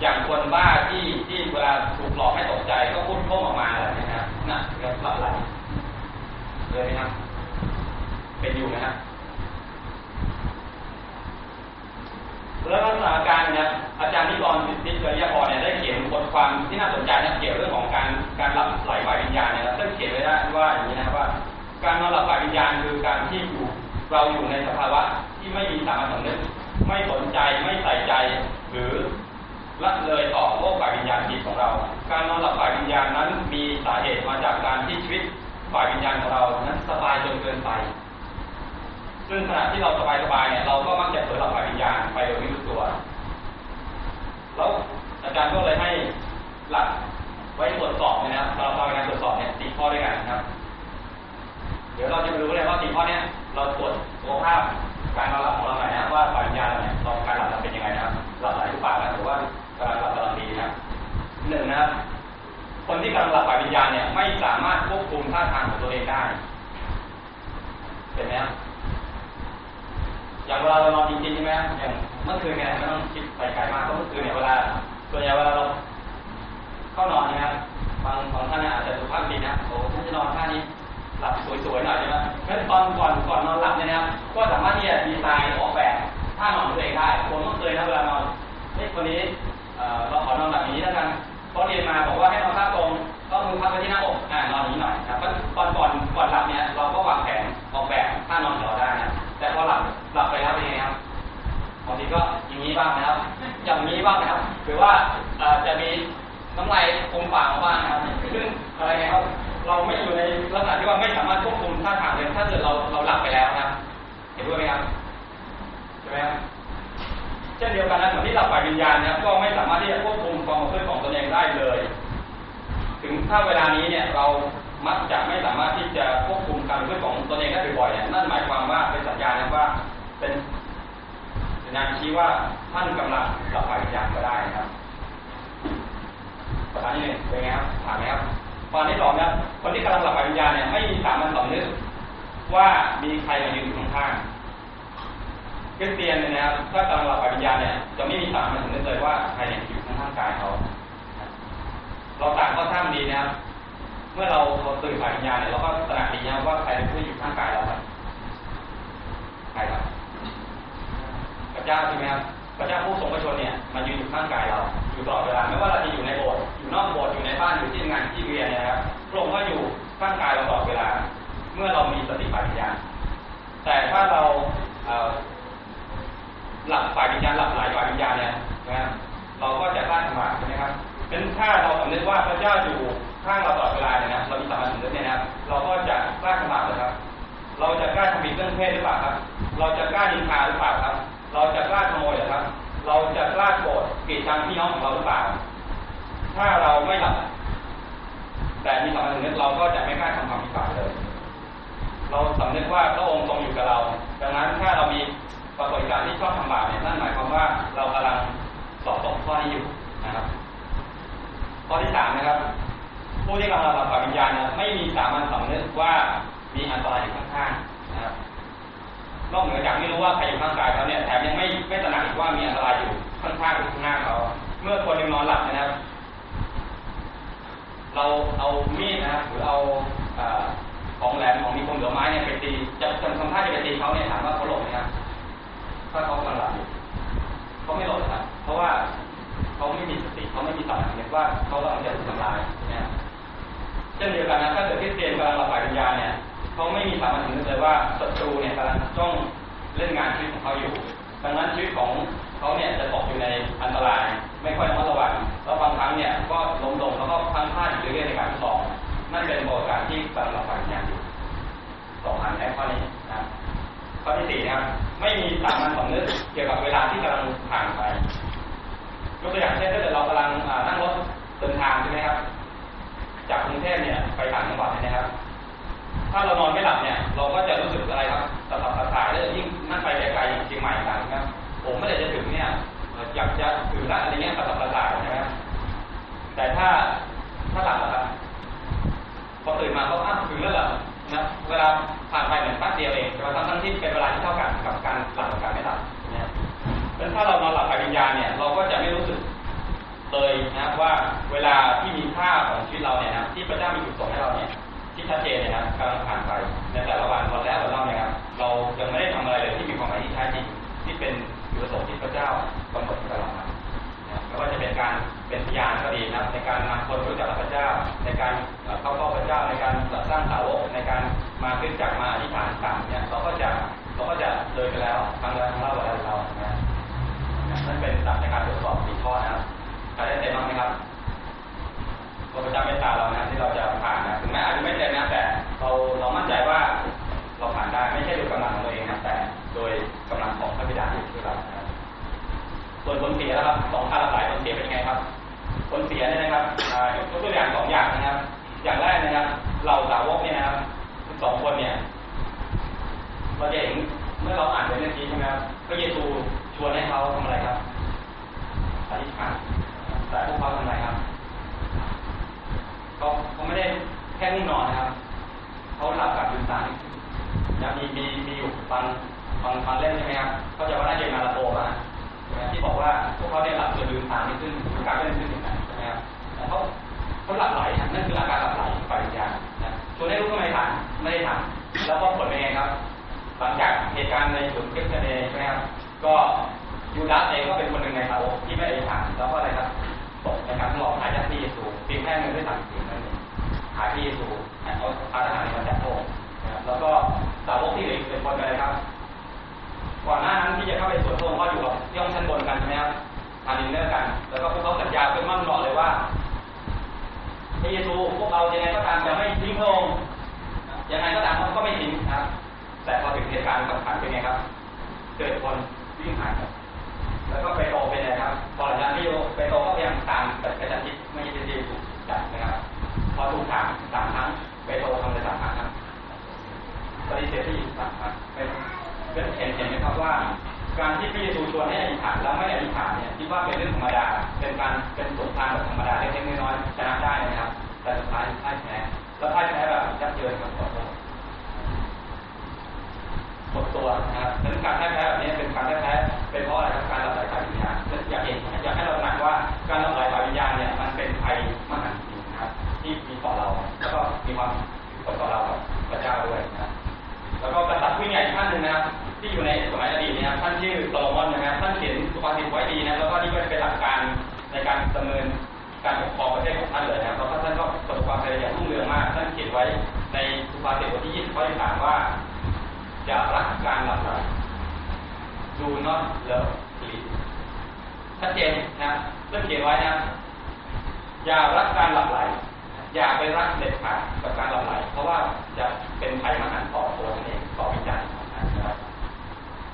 อย่างคนบ้าที่ที่เวลาถูกหลอกให้ตกใจก็พูดโค้งออกมาอะไรนะครับน่ะเรียกว่าไหลเลยไหมครับ เป็นอยู่นะครับ แล้วลักษณะการเนี่ยอาจารย์นิกรสิทธิเกริยพรเนี่ยได้เขียนบทความที่น่าสนใจนะเกี่ยวเรื่องของการการหลับไหลฝ่ายวิญญาณเนี่ยนะซึ่งเขียนไว้ได้ว่าอย่างนี้นะว่า การนอนหลับฝ่ายวิญญาณคือการที่อยู่เราอยู่ในสภาวะที่ไม่มีสามัญสำนึกไม่สนใจไม่ใส่ใจ หรือละเลยต่อโลกฝ่ายวิญญาณจิตของเรา การนอนหลับฝ่ายวิญญาณนั้นมีสาเหตุมาจากการที่ชีวิตฝ่ายวิญญาณของเรานั้นสบายจนเกินไป ซึ่งขณะที่เราสบายๆเนี่ย เราก็มักจะเผลอหลับฝ่ายวิญญาณไปโดยไม่รู้ตัว แล้วอาจารย์ก็เลยให้หลักไว้ตรวจสอบนะครับเราเรานการตรวจสอบเนี่ยสี่ข้อด้วยกันนะครับ เดี๋ยวเราจะมาดูเลยว่าสี่ข้อเนี้ยเราตรวจสุขภาพการนอนหลับของเราหน่อยนะว่าฝ่ายวิญญาณเราเนี่ยเราการหลับเราเป็นยังไงนะครับหลับไหลหรือเปล่าหรือว่ากำลังหลับกำลังดีนะครับหนึ่งนะครับคนที่กำลังหลับฝ่ายวิญญาณเนี่ยไม่สามารถควบคุมท่าทางของตัวเองได้ เป็นไหมครับ อย่างเวลาเรานอนจริงๆใช่ไหมครับอย่างเมื่อคืนเนี่ยไม่ต้องคิดไปไกลมากเพราะเมื่อคืนเนี่ยเวลาส่วนใหญ่เวลาเราเข้านอนนะครับบางบางท่านอาจจะสุภาพดีนะโอ้ฉันจะนอนท่านี้หลับสวยๆหน่อยใช่ไหมงั้นตอนก่อนก่อนนอนหลับเนี่ยนะครับก็สามารถที่จะดีไซน์ออกแบบท่านอนตัวเองได้ผมก็เคยนะเวลานอนเฮ้ยวันนี้เราขอนอนแบบนี้แล้วกันพอเรียนมาบอกว่าให้นอนท่าตรงต้องมือพับไปที่หน้าอกอ่านอนนี้หน่อยนะครับตอนก่อนก่อนหลับเนี่ยเราก็วางแผนออกแบบท่านอนของเราได้นะ แต่พอหลับหลับไปแล้วเป็นไงครับบางทีก็อย่างนี้บ้างนะครับ อย่างนี้บ้างนะครับ หรือว่าจะมีน้ำลายคมปากบ้างนะครับซึ่งอะไรไงครับเราไม่อยู่ในลักษณะที่ว่าไม่สามารถควบคุมท่าทางเลยถ้าเกิดเราเราหลับไปแล้วนะเห็นด้วยไหมครับใช่ไหมครับเช่นเดียวกันนะเหมือนที่หลับฝ่ายวิญญาณนะครับก็ไม่สามารถที่จะควบคุมความประพฤติของตนเองได้เลย ถึงถ้าเวลานี้เนี่ยเรา มักจะไม่สามารถที่จะควบคุมการประพฤติของตนเองได้บ่อยๆนั่นหมายความว่าเป็นสัญญาณนะว่าเป็นสัญญาณชี้ว่าท่านกำลังหลับฝ่ายวิญญาณก็ได้นะครับประการที่หนึ่งเป็นไงครับถามไหมครับประการที่สองนะครับคนที่กำลังหลับฝ่ายวิญญาณเนี่ยไม่มีสามารถสำนึกว่ามีใครมายืนอยู่ข้างๆคริสเตียนเนี่ยนะครับถ้ากำลังหลับฝ่ายวิญญาณเนี่ยจะไม่มีสามารถสำนึกเลยว่าใครเนี่ยอยู่ข้างๆกายเขาเราต่างก็ทราบดีนะครับ เมื่อเราเราตื่นฝ่ายวิญญาณเนี่ยเราก็ตระหนักดีนะว่าใครเป็นผู้อยู่ข้างกายเราครับใครครับพระเจ้าใช่ไหมครับพระเจ้าผู้ทรงพระชนเนี่ยมายืนอยู่ข้างกายเรา อยู่ตลอดเวลาไม่ว่าเราจะอยู่ในโบสถ์อยู่นอกโบสถ์อยู่ในบ้านอยู่ที่งานที่เรียนเนี่ยนะครับพระองค์ก็อยู่ข้างกายเราตลอดเวลา เมื่อเรามีสติปัญญาแต่ถ้าเราหลับฝ่ายวิญญาณหลับไหลฝ่ายวิญญาณเนี่ยนะครับเราก็จะพลาดจังหวะใช่ไหมครับเป็นถ้าเราสำนึกว่าพระเจ้าอยู่ ข้างเราตลอดเวลาเนี่ยนะเรามีสามัญสำนึกเนี่ยนะเราก็จะกล้าสมัครเลครับ เราจะกล้าทำผิดเรื่องเพศหรือเปล่าครับ เราจะกล้าดินคาหรือเปล่าครับ เราจะกล้าขโมยหรือครับ เราจะกล้าโกรธกีดกันพี่น้องของเราหรือเปล่า ถ้าเราไม่หลับแต่มีสามัญสำนึกเราก็จะไม่กล้าทำความผิดบาปเลย เราสำนึกว่าพระองค์ทรงอยู่กับเรา ดังนั้นถ้าเรามีปรากฏการณ์ที่ชอบทำบาปเนี่ยนั่นหมายความว่าเรากำลังสอบตกข้อนี้อยู่นะครับ ข้อที่สามนะครับ ผู้ที่กำลังรับฝ่ายวิญญาณเนี่ยไม่มีสามัญสำนึกว่ามีอันตรายอยู่ข้างๆนะครับนอกเหนือจากไม่รู้ว่าใครอยู่ข้างกายเขาเนี่ยแถมยังไม่ไม่ตระหนักอีกว่ามีอันตรายอยู่ข้างๆหรือข้างหน้าเขาเมื่อคนนอนหลับนะครับ เราเอามีดนะครับหรือเอาของแหลมของมีคมเหลือไม้เนี่ยไปตีจะจะทำท่าจะไปตีเขาเนี่ยถามว่าเขาหลบไหมครับถ้าเขากำลังหลับเขาไม่หลบนะครับเพราะว่าเขาไม่มีสติเขาไม่มีสติเห็นว่าเขากำลังจะถูกทำลายนะครับ เช่นเดียวกันนะถ้าเกิดคริสเตียนกำลังหลับฝ่ายวิญญาเนี่ยเขาไม่มีสามัญสำนึกเลยว่าศัตรูเนี่ยกำลังจ้องเล่นงานชีวิตของเขาอยู่ ดังนั้นชีวิตของเขาเนี่ยจะตกอยู่ในอันตราย ไม่ค่อยระมัดระวังแล้วบางครั้งเนี่ยก็ล้มลงแล้วก็พลังพลาดอยู่เรื่อยในการสอบนั่นเป็นโอกาสที่กำลังหลับฝ่ายวิญญาอยู่สองอันในข้อนี้นะข้อที่สี่นะครับไม่มีสามัญสำนึกเกี่ยวกับเวลาที่กำลังผ่านไปยกตัวอย่างเช่นถ้าเกิดเรากำลังนั่งรถเดินทางใช่ไหมครับ จากกรุงเทพเนี่ยไปต่างจังหวัดนะครับ ถ้าเรานอนไม่หลับเนี่ย เราก็จะรู้สึกอะไรครับตะสับตะสายแล้วยิ่งนั่งไปไกลๆอย่างเชียงใหม่ต่างนะครับผมไม่ได้จะถึงเนี่ยอยากจะถึงละอะไรเงี้ยตะสับตะสายนะครับแต่ถ้าถ้าหลับอะครับพอตื่นมาเขาอ้าวถึงแล้วเหรอนะเวลาผ่านไปเหมือนแป๊บเดียวเองแต่ว่าทั้งที่เป็นเวลาที่เท่ากันกับการหลับกับการไม่หลับนะครับเพราะฉะนั้นถ้าเรานอนหลับกับวิญญาณเนี่ย เราก็จะไม่รู้ เลยนะว่าเวลาที่มีค่าของชีวิตเราเนี่ยนะที่พระเจ้ามีจุดประสงให้เราเนี่ยที่ชัดเจนเนยนะครับกำลังผ่านไปในแต่ละวันวันแล้ววันเล่าเนี่ยครับเรายังไม่ได้ทำอะไรเลยที่มีความหมายที่แท้จริงที่เป็นจุดประสงค์ที่พระเจ้ากำหนดกับเรามานะครับไม่ว่าจะเป็นการเป็นพยานก็ดีนะในการนำคนรู้จักพระเจ้า ในการเข้าเฝ้าพระเจ้าในการสร้างสาวกในการมาขึ้นจากมาอธิษฐานต่างเนี่ยเราก็จะเราก็จะเลยไปแล้วครั้งแล้วครั้งเล่าวันแล้วเล่านะนั่นเป็นหลักในการตรวจสอบสี่ข้อนะครับ ใครได้เต็มบ้างไหมครับพระเจ้าเมตตาเรานะที่เราจะผ่านนะถึงแม้อาจจะไม่เต็มนะแต่เราเรามั่นใจว่าเราผ่านได้ไม่ใช่โดยกำลังของตัวเองนะแต่โดยกำลังของพระบิดาที่ช่วยเราครับส่วนผลเสียนะครับสองการละลายผลเสียเป็นยังไงครับ ผลเสียเนี่ยนะครับยกตัวอย่างสองอย่างนะครับ อย่างแรกนะครับเราสาวกเนี่ยนะครับสองคนเนี่ยเราจะเห็นเมื่อเราอ่านไปเมื่อกี้ใช่ไหมครับพระเยซูชวนให้เขาทำอะไรครับอธิษฐาน แต่พวกเขาทำอะไรครับเขาเขาไม่ได้แค่นิ่งนอนนะครับเขาหลับกับลืมตานี่ยังมีมีมีอยู่ฟังฟังฟังเล่นใช่ไหมครับเขาจะว่าน่าจะมาลาโตมาที่บอกว่าพวกเขาเนี่ยหลับจนลืมตาไม่ขึ้นการเล่นขึ้นอย่างนั้นใช่ไหมครับแต่เขาเขาหลับไหลนั่นคืออาการหลับไหลปริญญานะชวนให้รู้ก็ไม่ทันไม่ได้ทำแล้วก็ผลเป็นไงครับ หลังจากเหตุการณ์ในสวนเกสเนใช่ไหมครับก็ยูดาสเองก็เป็นคนหนึ่งในสาวกที่ไม่ได้ทานแล้วก็อะไรครับ ตกในการทดลองหายาที่เยซูเพียงแค่เงินด้วยสั่งสิ่งนั้นเองหาที่เยซูเอาพาทหารมาจากโลกนะครับแล้วก็สาวกที่เหลืออีกเป็นคนอะไรครับ ก่อนหน้านั้นที่จะเข้าไปสวนโลกก็อยู่กับที่องชั้นบนกันใช่ไหมครับทานดินเนอร์กัน แล้วก็พวกเขาสัญญาเป็นมั่นหมาะเลยว่าพระเยซูพวกเรายังไงก็ตามจะไม่ทิ้งพระองค์ยังไงก็ตามเขาก็ไม่ทิ้งนะครับ แต่พอถึงเหตุการณ์สำคัญเป็นไงครับ เกิดคนวิ่งหายแล้วก็ไปโตเป็นไงครั เป็นเห็นเห็นไหมครับว่า การที่พระเยซูชวนให้อธิษฐานแล้วไม่อธิษฐานเนี่ยคิดว่าเป็นเรื่องธรรมดา เป็นการเป็นสงครามแบบธรรมดาเล็กๆน้อยๆชนะได้นะครับ แต่สุดท้ายพ่ายแพ้แล้วพ่ายแพ้แบบยับเยินครับขอโทษหมดตัวนะครับดังนั้นการแพ้แพ้แบบนี้เป็นการแพ้แพ้เป็นเพราะอะไรครับการลับไหลฝ่ายวิญญาณอยากเห็นอยากให้เราหนักว่าการลับไหลฝ่ายวิญญาณเนี่ยมันเป็นภัยมหันต์จริงนะครับ ที่มีต่อเราแล้วก็มีความผลต่อเรากับพระเจ้าด้วยนะแล้วก็กษัตริย์ผู้ใหญ่ท่านหนึ่งนะครับ ที่อยู่ในสมัยอดีตนะครับท่านชื่อโซโลมอนนะครับท่านเขียนสุภาษิตไว้ดีนะแล้วก็นี่ก็เป็นหลักการในการดำเนินการปกครองประเทศของท่านเลยนะครับแล้วท่านก็ประสบความสำเร็จอย่างรุ่งเรืองมากท่านเขียนไว้ในสุภาษิตบทที่20ข้อที่3ว่าอย่ารักการหลับไหล do not love sleep ชัดเจนนะเรื่องเขียนไว้นะอย่ารักการหลับไหลอย่าไปรักเด็ดขาดกับการหลับไหลเพราะว่าจะเป็นภัยมหันต์ต่อตัวเองต่อวิญญาณของท่านนะครับ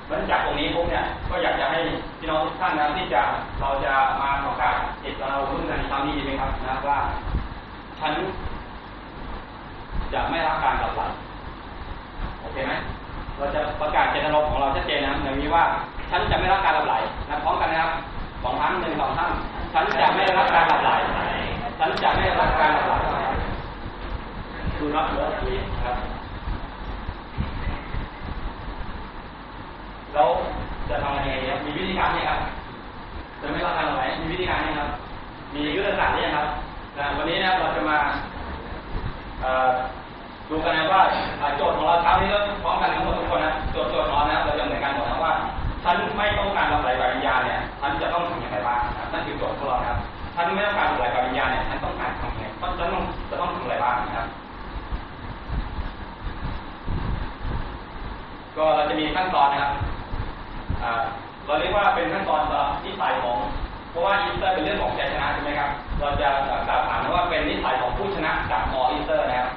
เพ ราะฉะนั้นจากตรงนี้พวกเนี่ยก็อยากจะให้พี่น้องทุกท่านนะที่จะเราจะมาประกาศเจตนารุ่นกันในครั้งนี้ดีไหมครับนะว่าฉันจะไม่รักการหลับไหลโอเคไหมเราจะประกาศเจตนารมณ์ของเราชัดเจนนะครับอย่างนี้ว่าฉันจะไม่รับการหลับไหลนะพร้อมกันนะครับสองครั้งหนึ่งสองครั้งฉันจะไม่รับการหลับไหลฉันจะไม่รับการหลับไหลดูรับเลิฟนี้ครับ แล้วจะทำยังไงครับมีวิธีการไหมครับจะไม่รับการหลับไหลมีวิธีการไหมครับ มียุทธศาสตร์ไหมครับนะวันนี้นะเราจะมาดูกันนะว่าโจทย์ของเราเช้านี้เริ่มพร้อมกันทั้งหมดทุกคนนะโจทย์โจทย์ของนะเราจะเหมือนกันหมดนะว่าฉันไม่ต้องการทำลายวิญญาเนี่ยฉันจะต้องทำอย่างไรบ้างนะนั่นคือโจทย์ของเราครับฉันไม่ต้องการทำลายวิญญาเนี่ยฉันต้องการทำยังไงฉันต้องจะต้องทำอะไรบ้างนะครับ ก็เราจะมีขั้นตอนนะครับ เราเรียกว่าเป็นขั้นตอนสำหรับนิสัยของ เพราะว่าอีสเตอร์เป็นเรื่องของชัยชนะใช่ไหมครับ เราจะกล่าวผ่านว่าเป็นนิสัยของผู้ชนะจากมออีสเตอร์นะครับ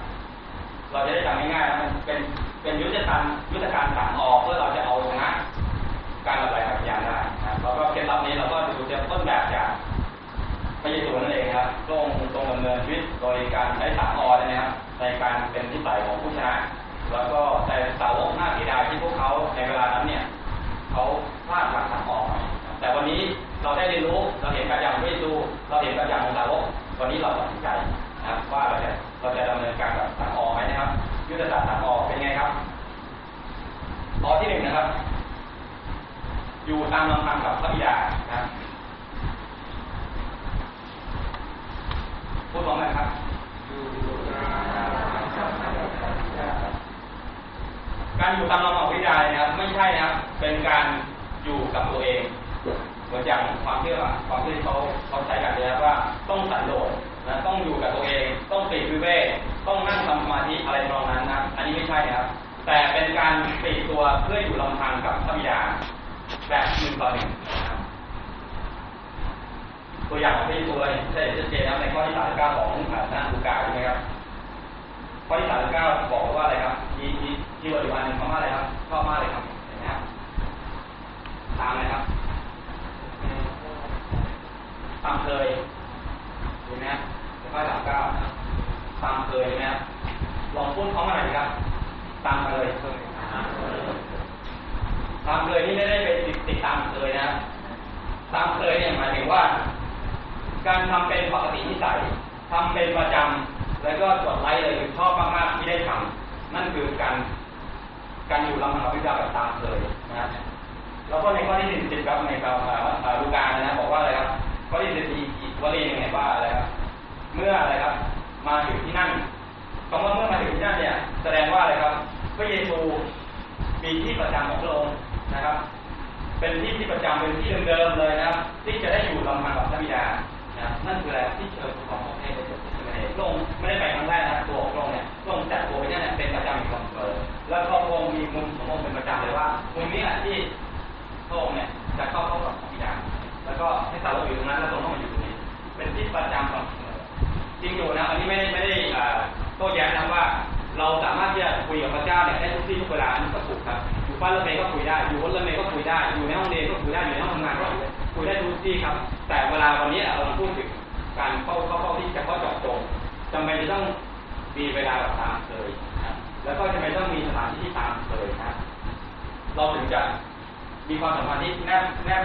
เราจะได้จำง่ายๆนะมันเป็นเป็นยุทธการยุทธการสามออเพื่อเราจะเอาชนะ การระบายขับยานได้นะครับแล้วก็เคล็ดลับนี้เราก็ดูจากต้นแบบจากพระเยซูนั่นเองครับทรงทรงดำเนินชีวิตโดยการใช้สามอนะครับในการเป็นนิสัยของผู้ชนะ แล้วก็แต่สาวกหน้าเสียดายที่พวกเขาในเวลานั้นเนี่ย เขาพลาดหลักสามออก แต่วันนี้เราได้เรียนรู้เราเห็นการอย่างพระเยซูเราเห็นการอย่างของสาวกวันนี้เราตัดสินใจนะครับว่าเราจะเราจะดำเนินการแบบสามอไหมนะครับ ยุทธศาสตร์สามอเป็นไงครับอที่หนึ่งนะครับ อยู่ตามลำพังกับพระบิดานะครับพูดพร้อมกันครับ การอยู่ตามลำพังวิญญาณนะครับ ไม่ใช่นะครับเป็นการอยู่กับตัวเองเหมือนอย่างความเชื่อความเชื่อที่เขาเขาใช้กันเลยนะว่าต้องสันโดษนะต้องอยู่กับตัวเอง ต้องปลีกวิเวกต้องนั่งทำสมาธิอะไรตรงนั้นนะอันนี้ไม่ใช่นะครับ แต่เป็นการปลีกตัวเพื่ออยู่ลำพังกับพระบิดาแบบหนึ่งต่อหนึ่งตัวอย่างของพระเยซูเราเห็นชัดเจนนะในข้อที่สามสิบเก้าของอาจารย์ลูกาใช่ไหมครับข้อที่สามสิบเก้าบอกว่าอะไรครับมีมี ที่ปัจจุบันหนึ่งคำว่าอะไรครับชอบมากเลยครับเห็นไหมครับตามเลยครับตามเคยเห็นไหมครับข้อสามเก้าตามเคยเห็นไหมครับลองพูดพร้อมกันหน่อยครับ ตามเคยตามเคยนี่ไม่ได้ไปติดติดตามเคยนะตามเคยเนี่ยหมายถึงว่า การทำเป็นปกตินิสัยทำเป็นประจำแล้วก็จดไลค์เลยชอบมากๆที่ได้ทำนั่นคือการ การอยู่ลำพังวิจารแบบตามเคยนะแล้วก็ในข้อที่สิบครับในคำลูกานะบอกว่าอะไรครับข้อที่สิบอีกวลีหนึ่งว่าอะไรครับเมื่ออะไรครับ มาถึงที่นั่นคำว่าเมื่อมาถึงที่นั่นเนี่ย แสดงว่าอะไรครับ พระเยซูมีที่ประจำของพระองค์นะครับ เป็นที่ที่ประจำเป็นที่เดิมๆเลยนะครับ ที่จะได้อยู่ลำพังกับพระบิดานะนั่นคืออะไรที่เชิญของพระเทพเป็นพระองค์ไม่ได้ไปครั้งแรกนะตัวของพระองค์เนี่ยพระองค์จัดตัวไปเนี่ยเป็นประจำอยู่ แล้วพระองค์มีมุมของพระองค์เป็นประจำเลยว่ามุมนี้แหละที่พระองค์เนี่ยจะเข้าเข้ากับพระบิดาแล้วก็ให้สาวกอยู่ตรงนั้นแล้วตรงต้องมาอยู่ตรงนี้ เป็นที่ประจำของจริงอยู่นะอันนี้ไม่ได้ไม่ได้โต้แย้งนะว่า เราสามารถที่จะคุยกับพระเจ้าเนี่ยได้ทุกที่ทุกเวลาอันนี้ก็ถูกครับอยู่บ้านรถเมย์ก็คุยได้ อยู่รถเมย์ก็คุยได้ อยู่ในห้องเรียนก็คุยได้ อยู่ในห้องทำงานก็คุยได้ทุกที่ครับ แต่เวลาวันนี้เราพูดถึงการเข้าเข้าเข้าที่จะเข้าเจาะจงจำเป็นจะต้องมีเวลาแบบตามเคย เราถึงจะมีความสัมพันธ์ที่แนบแนบ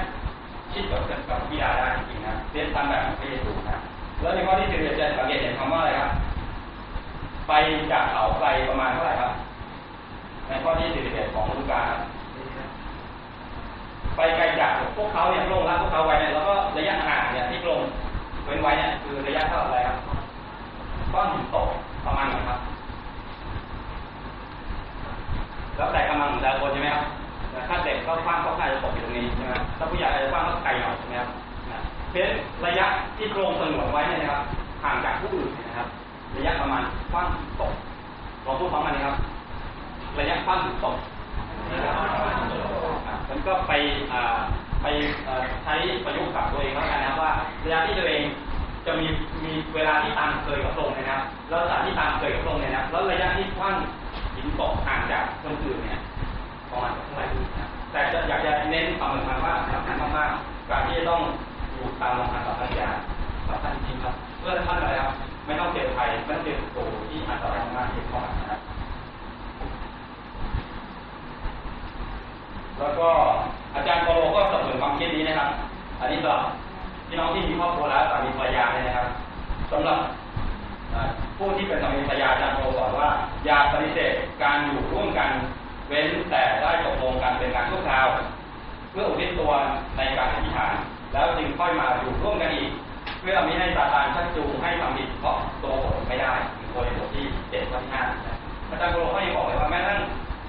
ชิดกับกับวิทยาได้จริงนะเรียนตามแบบของพระเยซูนะแล้วในข้อที่สิบเอ็ดจะสังเกตเห็นคำว่าอะไรครับ ไปจากเขาไกลประมาณเท่าไหร่ครับ ในข้อที่สี่สิบเอ็ดของลูกาไปไกลจากพวกเขาเนี่ยลงรักพวกเขาไว้เนี่ยแล้วก็ระยะห่างเนี่ยที่ลงเว้นไว้เนี่ยคือระยะเท่าไหร่ครับก้อนหินตกประมาณไหนครับ แล้วแต่กำลังของแต่ละคนใช่ไหมครับ ถ้าเด็กก็คว้างก็ใกล้จะตกอยู่ตรงนี้ใช่ไหมถ้าผู้ใหญ่อาจจะคว้างก็ไกลหน่อยใช่ไหมครับเพชรระยะที่โครงสงวนไว้เนี่ยนะครับ ห่างจากผู้อื่นนะครับ ระยะประมาณคว้างตกลองพูดพร้อมกันนะครับ ระยะคว้างตกมันก็ไปไปใช้ประยุกต์กับตัวเองแล้วกันนะว่าระยะที่ตัวเองจะมีมีเวลาที่ตามเคยกับตรงนะครับแล้วสถานที่ตามเคยกับตรงเนี่ยนะแล้วระยะที่คว้างหินตกห่างจากคนอื่นเนี่ย ประมาณเท่าไหร่แต่จะอยากจะเน้นความสำคัญว่าสำคัญมากๆการที่จะต้องอยู่ตามลำพังกับพระยาสำคัญจริงครับเพื่อท่านอะไรครับไม่ต้องเจ็บภัยไม่ต้องเจ็บตัวที่อันตรายมากที่เข้ามานะครับแล้วก็อาจารย์โปโลก็สนับสนุนความคิดนี้นะครับ อันนี้สำหรับพี่น้องที่มีครอบครัวแล้วสามีภรรยาเนี่ยนะครับสำหรับผู้ที่เป็นสามีภรรยาอาจารย์โปโลสอนว่าอย่าปฏิเสธการอยู่ร่วมกัน เว้นแต่ได้ตกลงกันเป็นการชั่วคราว เพื่ออุทิศตัวในการอธิษฐาน แล้วจึงค่อยมาอยู่ร่วมกันอีก เพื่อไม่ให้ซาตานชักจูงให้ทำผิดเพราะตัวผมไม่ได้โคในบทที่เจ็ดข้อที่ห้านะครับอาจารย์โปโลก็ยังบอกเลยว่าแม้ทั่ง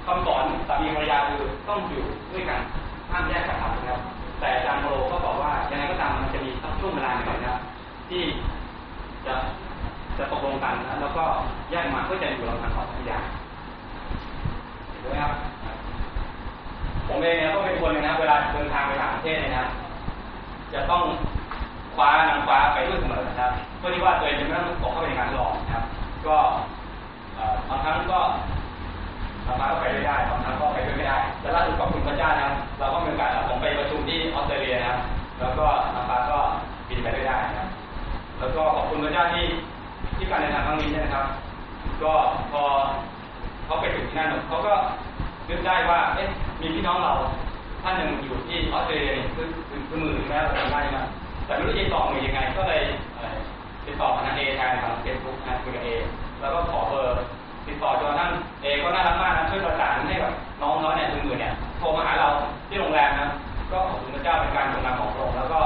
คำสอนสามีภรรยาคือต้องอยู่ด้วยกันห้ามแยกกันทำนะครับแต่อาจารย์โปโลก็บอกว่ายังไงก็ตามมันจะมีช่วงเวลาหนึ่งนะครับที่จะจะตกลงกันแล้วก็แยกมาเพื่อจะอยู่ลำพังของภรรยา นไหมครับผมเองเนี่ยก็เป็นคนหนึงนะเวลาเดินทางไปต่างประเทศเนี่ยนะจะต้องคว้านางฟ้าไปด้วยเสมอนะครับเพื่อที่ว่าตัวเองจะไม่ต้องตกเข้าไปในการหลอกนะครับ ก็บางครั้งก็บางครั้งก็ไปด้วยได้บางครั้งก็ไปด้วยไม่ได้แต่ล่าสุดขอบคุณพระเจ้านะครับเราก็มีโอกาสผมไปประชุมที่ออสเตรเลียนะครับแล้วก็นางฟ้าก็บินไปด้วยได้นะครับ แล้วก็ขอบคุณพระเจ้าที่ที่การเดินทางครั้งนี้เนนะครับ ก็พอ เขาไปถึงที่นั่นเขาก็นึกได้ว่าเอ๊ะมีพี่น้องเราท่านหนึ่งอยู่ที่ออสเตรเลียคือคือมือถึงแม้เราจำได้นะแต่ไม่รู้จะติดต่อมือยังไง ก็เลยติดต่อกับทางเอแทนทางเฟซบุ๊กนะคุยกับเอแล้วก็ขอเบอร์ติดต่อจนกระทั่งเอก็น่ารักมากนะช่วยประสานให้กับน้องเขาเนี่ยมือมือเนี่ยโทรมาหาเราที่โรงแรมนะก็ขอบคุณพระเจ้าเป็นการทำงานของพระองค์แล้วก็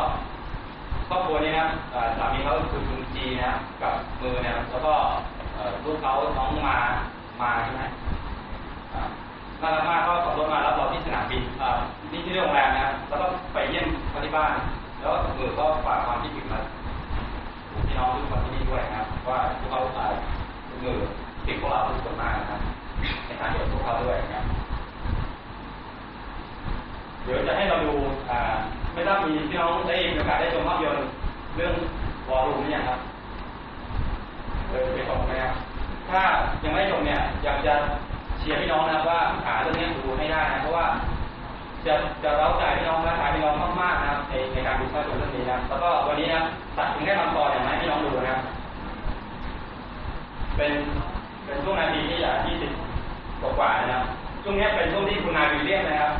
ครอบครัวนี้นะสามีเขาคือคุณจีนะกับมือเนะครับแล้วก็ลูกเขาน้องมา มาใช่ไหมอ่น่ารักมากก็ขับรถมารับเราที่สนามบินนี่ที่โรงแรมนะครับแล้วก็ไปเยี่ยมเขาที่บ้าน แล้วมือก็ฝากความคิดถึงมาพี่น้องทุกคนที่นี่ด้วยนะครับว่าพวกเขาอ่ามือติดพวกเราทุกคนมากนะครับในการเดินพวกเขาด้วยนะครับเดี๋ยวจะให้เราดูอ่าไม่ทราบมีพี่น้องได้มีโอกาสได้ชมภาพยนตร์เรื่องวอลลุ่มหรือยังครับเออไปชมไหมครับ ถ้ายังไม่ชมเนี่ยอยากจะเชียร์พี่น้องนะครับว่าหาเรื่องนี้ดูให้ได้นะเพราะว่าจะจะเร้าใจพี่น้องและทายพี่น้องมากๆนะครับในในการดูภาพยนตร์เรื่องนี้นะแล้วก็วันนี้นะตัดถึงได้บางตอนอย่างไรพี่น้องดูนะครับเป็นเป็นช่วงนาทีที่อะ20กว่าๆนะครับช่วงนี้เป็นช่วงที่คุณนายวิลเลียมนะครับ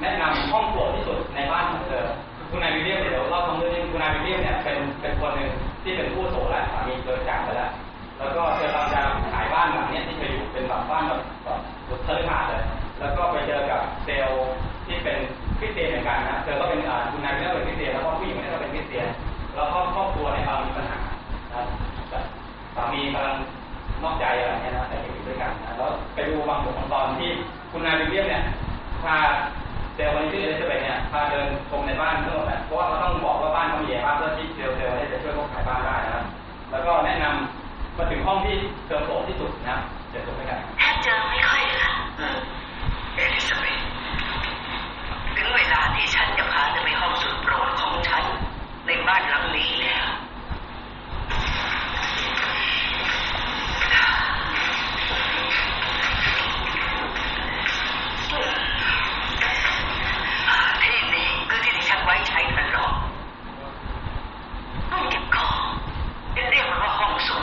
แนะนำห้องโปรดที่สุดในบ้านของเธอคุณนายวิลเลียมเดี๋ยวเล่าทั้งเรื่องนี้คุณนายวิลเลียมเนี่ยเป็นเป็นคนหนึ่งที่เป็นผู้โสดและสามีเธอจากไปแล้ว แล้วก็เธอกำลังจะขายบ้านหลังเนี้ยที่เธออยู่เป็นแบบบ้านแบบแบบเธอหาเลย แล้วก็ไปเจอกับเซลล์ที่เป็นคริสเตียนเหมือนกันนะเธอก็เป็นอ่าคุณนายวิลเลียมเป็นคริสเตียนแล้วก็ผู้หญิงนี่ก็เป็นคริสเตียน แล้วก็ครอบครัวเนี่ยกำลังมีปัญหานะสามีกำลังนอกใจอะไรเนี่ยนะแต่อยู่ด้วยกันนะแล้วไปดูบางบทของตอนที่คุณนายวิลเลียมเนี่ยพาเซลส์คนนี้ชื่อเอลิซาเบธเนี่ยพาเดินชมในบ้านทั้งหมดแหละเพราะว่าเขาต้องบอกว่าบ้านเขามีอะไรบ้างเพื่อที่เซลส์เซลส์จะช่วยพวกขายบ้านได้นะแล้วก็แนะนำ มาถึงห้องที่เจอโสที่สุดนะเดี๋ยวชมด้วยกันถ้าเจอไม่ค่อยละเอลิซาเบธถึงเวลาที่ฉันจะพาเธอไปห้องสุดโปรดของฉัน ในบ้านหลังนี้แล้วที่นี่คือที่ที่ฉันไว้ใช้ตลอดห้องเก็บของเรียกมันว่าห้องสง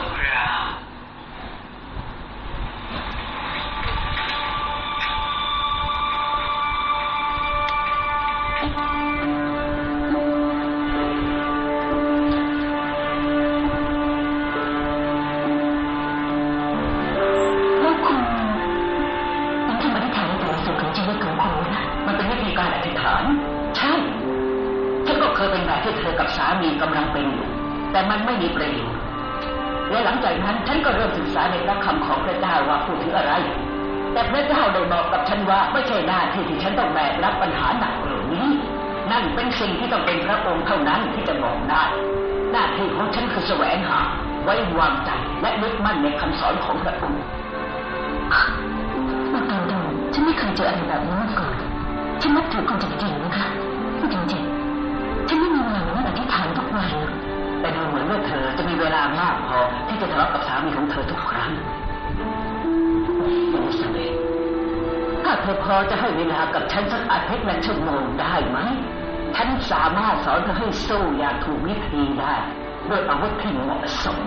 สามีกำลังเป็นอยู่ แต่มันไม่มีประโยชน์และหลังจากนั้นฉันก็เริ่มศึกษาในพระคำของพระเจ้าว่าพูดถึงอะไร แต่พระเจ้าได้บอกกับฉันว่าไม่ใช่หน้าที่ที่ฉันต้องแบกรับปัญหาหนักเหล่านี้ นั่นเป็นสิ่งที่ต้องเป็นพระองค์เท่านั้นที่จะบอกได้ หน้าที่ของฉันคือแสวงหา ไว้วางใจและยึดมั่นในคำสอนของพระองค์มาตามดูฉันไม่เคยเจออะไรแบบนี้มาก่อนฉันนับถือคุณจริงๆนะคะจริงๆ มีเวลามากพอที่จะทะเลาะกับสามีของเธอทุกครั้งโอ้สเม่ถ้าเธอพอจะให้เวลากับฉันสักอาทิตย์ละชั่วโมงได้ไหม ฉันสามารถสอนเธอให้สู้อย่างถูกวิธีได้ด้วยอาวุธที่เหมาะสม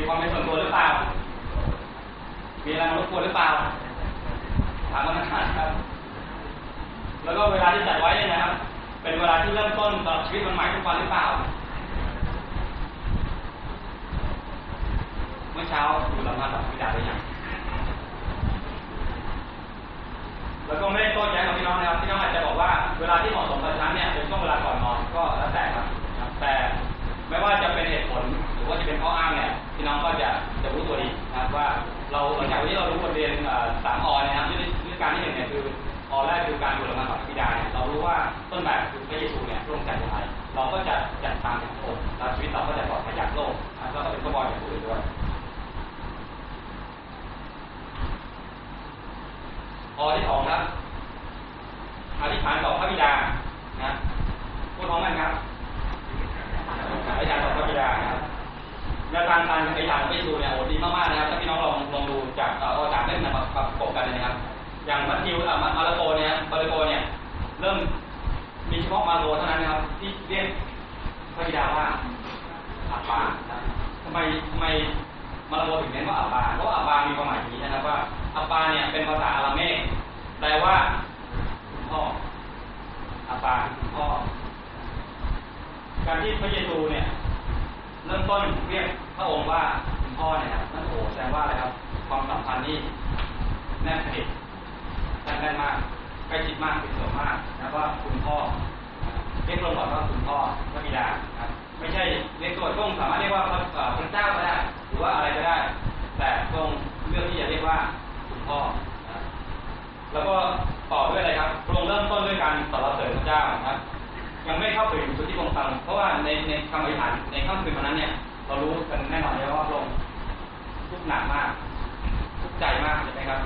มีความเป็นส่วนตัวหรือเปล่า มีอะไรมารบกวนหรือเปล่า ถามกันนะครับ แล้วก็เวลาที่จัดไว้เนี่ยนะครับ เป็นเวลาที่เริ่มต้นต่อชีวิตมันใหม่ทุกวันหรือเปล่า เมื่อเช้าอยู่ลำพังกับพิดาหรือยังแล้วก็ไม่ได้โต้แย้งกับพี่น้องนะครับพี่น้องอาจจะบอกว่าเวลาที่เหมาะสมกับฉันเนี่ยเป็นช่วงเวลาก่อนนอนก็แล้วแต่ครับแต่ไม่ว่าจะเป็นเหตุผลหรือว่าจะเป็นข้ออ้างเนี่ย พี่น้องก็จะจะรู้ตัวดีนะครับว่าเราหลังจากที่เรารู้บทเรียนสามอนะครับยุทธการที่หนึ่งเนี่ยคือออแรกคือการบูรณาของพิดาเนี่ยเรารู้ว่าต้นแบบคือพระเยซูเนี่ยร่วมกันยังไงเราก็จะจัดตามอย่างโลกแล้วชีวิตเราก็จะปลอดภัยจากโลกนะครับแล้วก็เป็นขบวนอย่างผู้อื่นด้วยพอที่สองครับอธิษฐานต่อพระบิดานะพูดพร้อมกันครับอธิษฐานต่อพระบิดานะครับ แนวทางการอธิษฐานของเมนูเนี่ยโอ้ดีมากๆนะครับถ้าพี่น้องลองลองดูจากเอ่อเอาจากเล่มมาประกบกันนะครับ อย่างมัทธิวอ่อมามาระโกเนี่ยมาระโกเนี่ยเริ่มมีเฉพาะมาโลเท่านั้นนะครับ ที่เรียกพระบิดาว่าอาบาทำไมทำไมมาระโกถึงเน้นว่าอาบาเพราะอาบามีความหมายอย่างนี้นะครับว่าอาบาเนี่ยเป็นภาษาอาราเมกแปลว่าพ่ออาบาพ่อการที่พระเยซูเนี่ย เริ่มต้นเรียกพระองค์ว่าคุณพ่อเนี่ยครับนั่นโอ้แสดงว่าอะไรครับ ความสัมพันธ์นี่แน่นสนิทแน่นแน่นมากใกล้ชิดมากเป็นส่วนมากนะว่าคุณพ่อเรียกลงก่อนว่าคุณพ่อพระบิดาครับ ไม่ใช่เรียกตัวพระองค์สามารถเรียกว่าพระเอ่อพระเจ้าก็ได้ หรือว่าอะไรก็ได้ แต่พระองค์เลือกที่จะเรียกว่าคุณพ่อนะแล้วก็ต่อด้วยอะไรครับพระองค์เริ่มต้นด้วยการสรรเสริญพระเจ้านะครับ ยังไม่เข้าไปถึงจุดที่พระองค์เพราะว่าในในคำอธิษฐานในค่ำคืนวันนั้นเนี่ย เรารู้กันแน่นอนเลยว่าพระองค์ทุกหนักมาก ทุกใจมากใช่ไหมครับ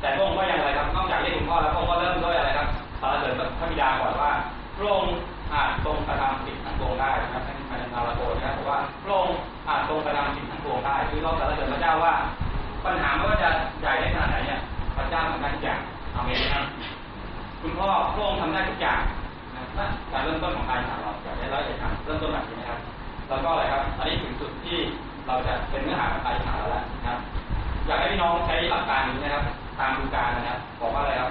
แต่พระองค์ก็ยังอะไรครับนอกจากเรียกคุณพ่อแล้วพระองค์ก็เริ่มด้วยอะไรครับสรรเสริญพระบิดาก่อนว่าพระองค์อาจทรงกระทำสิ่งทั้งปวงได้นะครับท่านอาจารย์นาราโกนะครับบอกว่าพระองค์อาจทรงกระทำสิ่งทั้งปวงได้ คือเราสรรเสริญพระเจ้าว่า ปัญหาไม่ว่าจะใหญ่ได้ขนาดไหนเนี่ยพระเจ้าทำได้ทุกอย่างอาเมนะครับคุณพ่อพระองค์ทำได้ทุกอย่าง การเริ่มต้นของการถาเราอยากได้ร้อยเอ็ดคำเริ่มต้นแบบนี้นะครับ แล้วก็อะไรครับ อันนี้ถึงจุดที่เราจะเป็นเนื้อหาของการถาเราแล้วนะครับ อยากให้พี่น้องใช้หลักการนี้นะครับ ตามดูการนะครับบอกว่าอะไรครับ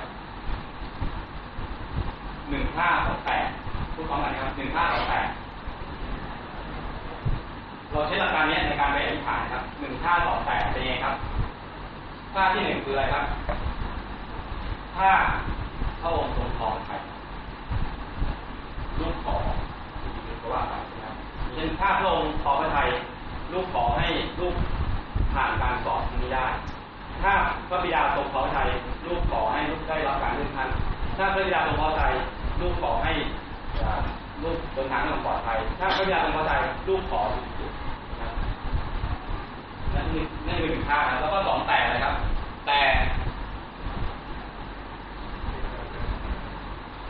หนึ่งห้าสองแปดพูดพร้อมกันนะครับหนึ่งห้าสองแปดเราใช้หลักการนี้ในการไปอธิษฐานครับหนึ่งห้าสองแปดเป็นยังไงครับท่าที่หนึ่งคืออะไรครับถ้าพระองค์ทรงพอพระทัยลูกขอ ก็ว่าไปนะครับเช่นถ้าพระองค์พอพระไทยลูกขอให้ลูกผ่านการสอบที่นี้ได้ ถ้าพระบิดาทรงพอพระทัยลูกขอให้ลูกได้รับการเลื่อนขั้นถ้าพระบิดาทรงพอพระทัยลูกขอให้ลูกเดินทางอย่างปลอดภัย ถ้าพระบิดาทรงพอพระทัยลูกขอนั่นคือนั่นคือหนึ่งท่านะแล้วก็สองแต่นะครับ แต่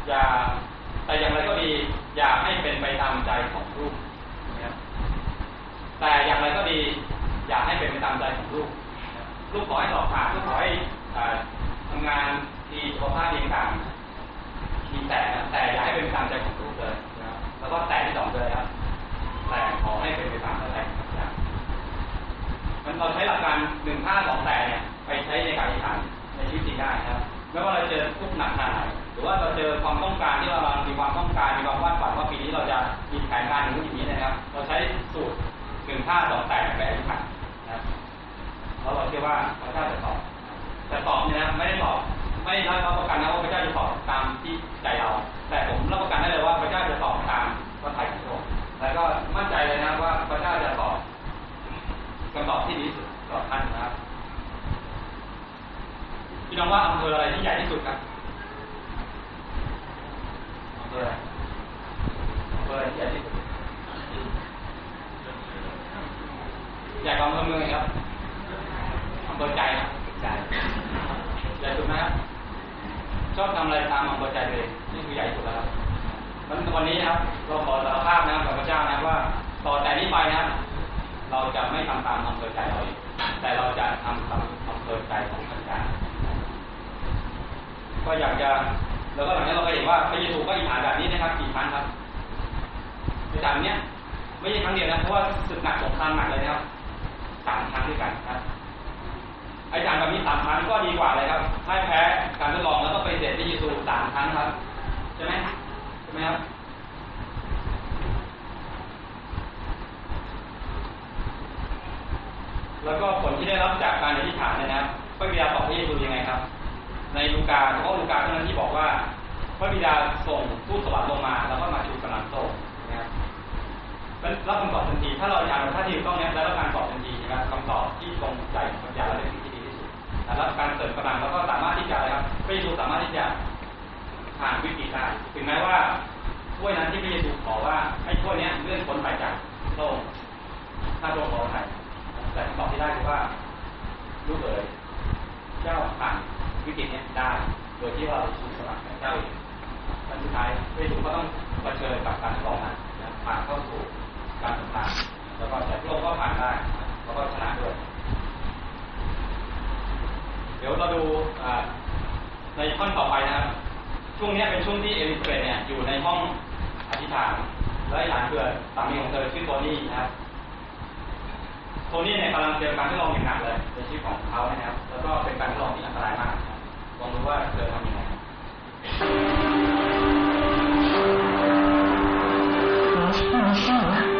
อย่า แต่อย่างไรก็ดีอย่าให้เป็นไปตามใจของลูกนะแต่อย่างไรก็ดี อยากให้เป็นไปตามใจของลูกลูกขอให้สอบผ่านลูกขอให้ทำงานดีสุขภาพดีต่างมีแต่แต่อย่าให้เป็นไปตามใจของลูกเลยนะแล้วก็แต่ที่สองเลยครับแต่ขอให้เป็นไปตามใจของพระเจ้ามันเราใช้หลักการหนึ่งห้าสองแต่เนี่ยไปใช้ในการอธิษฐานในชีวิตจริงได้นะครับไม่ว่าเราเจอทุกข์หนักขนาดไหน รือว่าเราเจอความต้องการที่เรามีความต้องการมีความวาดฝันว่าปีนี้เราจะมีแผนการอย่างนู้นอย่างนี้นะครับ เราใช้สูตรหนึ่งห้าสองแต่ไปอธิษฐานนะครับแล้วเราเชื่อว่าพระเจ้าจะตอบแต่ตอบเนี่ยนะไม่ได้ตอบไม่ได้รับประกันนะว่าพระเจ้าจะตอบตามที่ใจเรา แต่ผมรับประกันได้เลยว่าพระเจ้าจะตอบตามพระทัยของพระองค์แล้วก็มั่นใจเลยนะว่าพระเจ้าจะตอบคำตอบที่ดีสุดต่อท่านนะครับพี่น้องว่าอำเภออะไรที่ใหญ่ที่สุดครับ อำเภออะไรอำเภออะไรที่ใหญ่ที่สุดใหญ่กว่าอำเภอเมืองไหมครับอำเภอใจครับใจใหญ่สุดไหมครับชอบทำอะไรตามอำเภอใจตัวเลยนี่คือใหญ่สุดแล้วครับวันวันนี้นะครับเราขอสารภาพนะครับกับพระเจ้านะครับว่าต่อแต่นี้ไปนะครับเราจะไม่ทำตามอำเภอใจเราอีกแต่เราจะทำตามอำเภอใจของพระเจ้าก็อยากจะ แล้วก็หลังจากนั้เราก็เห็นว่าพระเยซูก็อธิษฐานแบบนี้นะครับกี่ครั้งครับอธิษฐานเนี้ยไม่ใช่ครั้งเดียวนะเพราะว่าศึกหนักสงครามหนักเลยนะครับสามครั้งด้วยกันครับอธิษฐานแบบนี้สามครั้งก็ดีกว่าเลยครับถ้าแพ้การทดลองแล้วก็ไปเสด็จพระเยซูสามครั้งครับใช่ไหมใช่ไหมครับแล้วก็ผลที่ได้รับจากการอธิษฐานเนยนะครับพระบิดาตอบพระเยซูยังไงครับ ในลูกาเฉพาะลูกาเท่านั้นที่บอกว่า พระบิดาส่งทูตสวรรค์ลงมา แล้วก็มาชูกำลังโซ่นะครับแล้วรับคำตอบทันที ถ้าเราอยากถ้าทีต้องเนี้ยได้รับการตอบทันทีนะครับคำตอบที่ตรงใจของพระบิดาและเป็นสิ่งที่ดีที่สุดและรับการเสริมกำลังแล้วก็สามารถที่จะอะไรครับพระเยซูสามารถที่จะผ่านวิกฤตได้ถึงแม้ว่าถ้วยนั้นที่พระเยซูขอว่าให้ถ้วยนี้เลื่อนพ้นไปจากโลกถ้าโลกขอใครแต่คำตอบที่ได้คือว่าลูกเอ๋ยเจ้าผ่าน วิกฤตเนี้ยได้ โดยที่ว่าเราชูสลักกับเจ้าเองและสุดท้ายพระเยซูก็ต้องเผชิญกับการทดลองนะผ่านเข้าสู่การสงครามแล้วก็แต่พระองก็ผ่านได้แล้วก็ชนะด้วย เดี๋ยวเราดูในท่อนต่อไปนะครับช่วงนี้เป็นช่วงที่เอลิซาเบธเนี่ยอยู่ในห้องอธิษฐานและอธิษฐานเพื่อสามีของเธอชื่อโทนี่นะครับโทนี่เนี่ยกำลังเจอการทดลองอย่างหนักเลยในชีวิตของเขานะครับ แล้วก็เป็นการทดลองที่อันตรายมาก นะครับ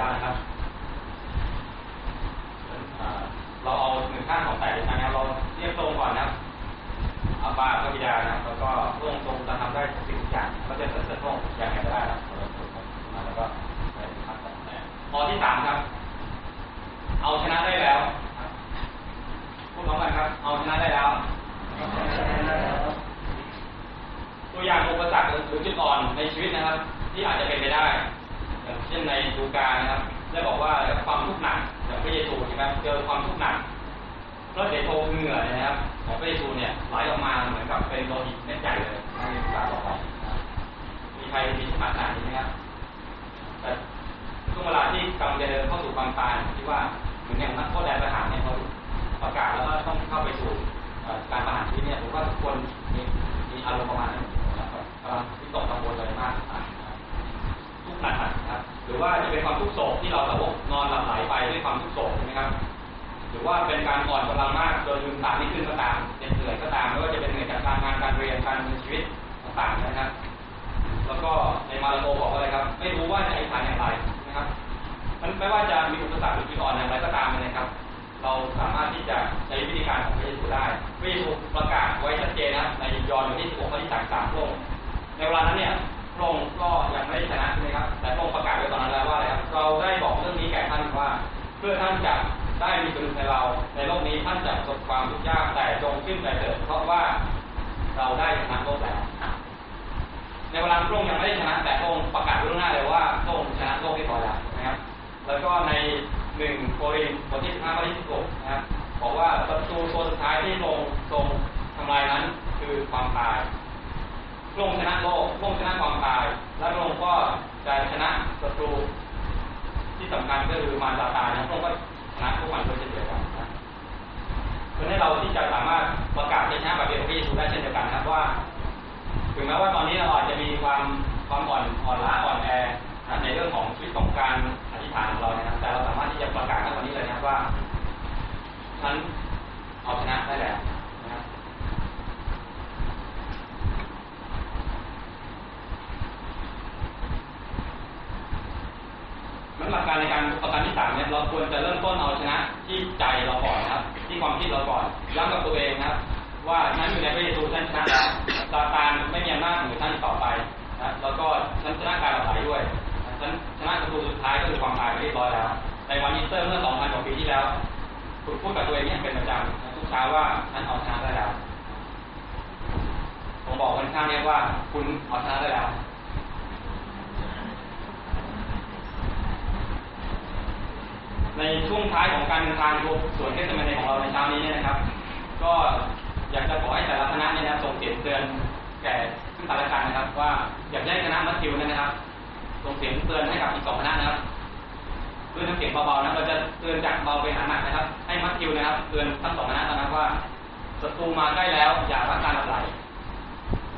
ได้ครับเราเอาหนึ่งข้างของแต่ละชั้นนะเราเรียบตรงก่อนนะคอาบาพระบิดานะแล้วก็พระองตรงจะทำได้สิบอย่างก็จะเสร็จพระองย่างไรก็ได้นะแล้วก็ไปข้อที่สามครับ เอาชนะได้แล้วพูดพร้อมกันครับ เอาชนะได้แล้ว ตัวอย่างอุปสรรคหรือจุดอ่อนในชีวิตนะครับ ที่อาจจะเป็นไปได้ เช่นในดูการนะครับได้บอกว่าความทุกข์หนักจากพระเยซูนะครับเจอความทุกข์หนักพระเดโทเหงื่อนะครับของพระเยซูเนี่ยไหลออกมาเหมือนกับเป็นโลหิตแน่ใจเลยในดูกาต่อไปมีใครมีสมาธิไหมครับแต่ช่วงเวลาที่กำลังจะเดินเข้าสู่ความตายที่ว่าเหมือนอย่างนักโทษแดนประหารเนี่ยเขาประกาศแล้วก็ต้องเข้าไปสู่การประหารที่เนี่ยผมว่าทุกคนมีมีอารมณ์ประมาณนั้นที่ตกตังวนเลยมากทุกหนัก หรือว่าจะเป็นความทุกโศกที่เราสะบกนอนหลับไหลไปด้วยความทุกโศกใช่ไหมครับ หรือว่าเป็นการอ่อนกำลังมากจนลืมตาไม่ขึ้นก็ตามเป็ดเหนื่อยก็ตามไม่ว่าจะเป็นเหนื่อยจากการงานการเรียนการมีชีวิตต่างๆนะครับ แล้วก็ในมาราโกบอกว่าอะไรครับ ไม่รู้ว่าจะใช้ษฐานอย่างไรนะครับ มันไม่ว่าจะมีอุปสรรคหรือจุดอ่อนอย่างไรก็ตามนะครับ เราสามารถที่จะใช้วิธีการของพระเยซูได้พระเยซูประกาศไว้ชัดเจนนะในยอห์นบทที่16ข้อที่33พระองค์ในเวลานั้นเนี่ย ระองค์ก็ยังไม่ได้ชนะใช่ไหมครับ แต่พระองค์ประกาศไว้ตอนนั้นแล้วว่าอะไรครับ เราได้บอกเรื่องนี้แก่ท่านว่า เพื่อท่านจะได้มีส่วนในเรา ในโลกนี้ท่านจะประสบความทุกข์ยากแต่จงขึ้นใจเถิดเพราะว่าเราได้ชนะโลกแล้ว ในเวลาพระองค์ยังไม่ได้ชนะ แต่พระองค์ประกาศล่วงหน้าเลยว่าพระองค์ชนะโลกที่พอแล้วนะครับ แล้วก็ในหนึ่งโครินธ์บทที่15ข้อที่16นะครับบอกว่าศัตรูตัวสุดท้ายที่ลงทรงทำลายนั้นคือความตาย พรงชนะโลกพรงชนะความตาย และพระองค์ก็จะชนะศัตรูที่สำคัญก็คือมารซาตานนะพระองค์ก็ชนะทุกมันด้วยเช่นเดียวกันนะเพื่อให้เราที่จะสามารถประกาศให้ชนะแบบเดียวกับพระเยซูได้เช่นเดียวกันนะว่า ถึงแม้ว่าตอนนี้เราอาจจะมีความความอ่อนอ่อนล้าอ่อนแอในเรื่องของชีวิตของการอธิษฐานของเรานะครับแต่เราสามารถที่จะประกาศในวันนี้เลยนะว่าฉันเอาชนะได้แล้ว นะครับมันหลักการในการประการที่สามเนี่ยเราควรจะเริ่มต้นเอาชนะที่ใจเราก่อนนะครับ ที่ความคิดเราก่อนย้ำกับตัวเองนะครับ ว่าฉันอยู่ในพระเยซูฉันชนะแล้วซาตานไม่มีอำนาจเหนือท่านต่อไปนะแล้วก็ฉันชนะการหลับไหลด้วยฉันชนะศัตรูสุดท้ายก็คือความตายไปเรียบร้อยแล้วในวันอีสเตอร์เมื่อ2,000กว่าปีที่แล้วคุณพูดกับตัวเองเนี่ยเป็นประจำทุกเช้าว่าฉันเอาชนะได้แล้วผมบอกคนข้างเนี่ยว่าคุณเอาชนะได้แล้ว ในช่วงท้ายของการเดินทางทัวร์สวนเทศมนของเราในเช้านี้เนี่ยนะครับ ก็อยากจะขอให้แต่ละคณะเนี่ยนะส่งเสียงเตือนแก่ซึ่งกันและกันนะครับ ว่าอยากให้คณะมัทธิวนยนะครับส่งเสียงเตือนให้กับอีกสองคณะนะครับด้วยน้ำเสียงเบาๆนะเราจะเตือนจากเบาไปหาหนักนะครับ ให้มัทธิวนะครับ เตือนทั้งสองคณะนะครับว่าศัตรูมาใกล้แล้ว อย่ารักการหลับไหล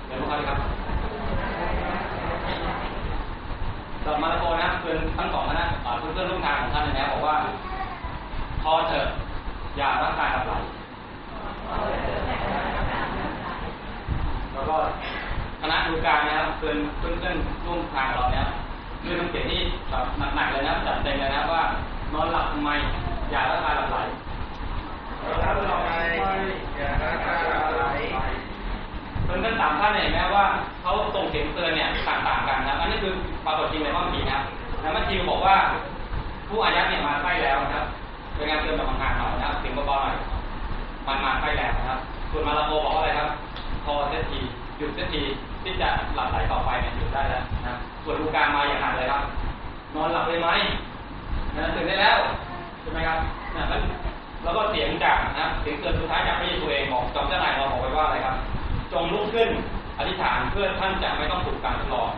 เดี๋ยวรู้ครับครับ สำหรับมาระโกนะเตือนทั้งสองคณะอ่าเพื่อนร่วมงานของท่านเลยนะบอกว่า พอเถอะอย่ารักการหลับไหลแล้วก็คณะดูการนะครับเพื่อนเพื่อนเพื่อนร่วมทางเราเนี่ยด้วยน้ำเสียงที่แบบหนักๆเลยนะจัดเต็มเลยนะว่านอนหลับทำไมอย่าละลายหลับไหลรับรองไงอย่ารักการอะไรเพื่อนทั้งสามท่านเนี่ยเห็นไหมว่าเขาส่งเสียงเตือนเนี่ยต่างๆกันนะอันนี้คือปรากฏจริงในข้อผีนะครับแล้วมัทธิวบอกว่า ผู้อายัดเนี่ยมาใกล้แล้วนะครับเป็นการเตือนแบบห่างๆหน่อยนะครับเสียงเบาๆหน่อยมันมาใกล้แล้วนะครับส่วนมาลาโกบอกว่าอะไรครับ พอเสียทีหยุดเสียทีที่จะหลับไหลต่อไปเนี่ยหยุดได้แล้วนะส่วนดูการมาอย่างหนักเลยครับ นอนหลับเลยไหมนะตื่นได้แล้วใช่ไหมครับนะแล้วแล้วก็เสียงจากนะเสียงเตือนสุดท้ายจากพระเยซูเองบอกจอมเจ้านายเราบอกไว้ว่าอะไรครับ จงลุกขึ้นอธิษฐานเพื่อท่านจะไม่ต้องถูกการทดลอง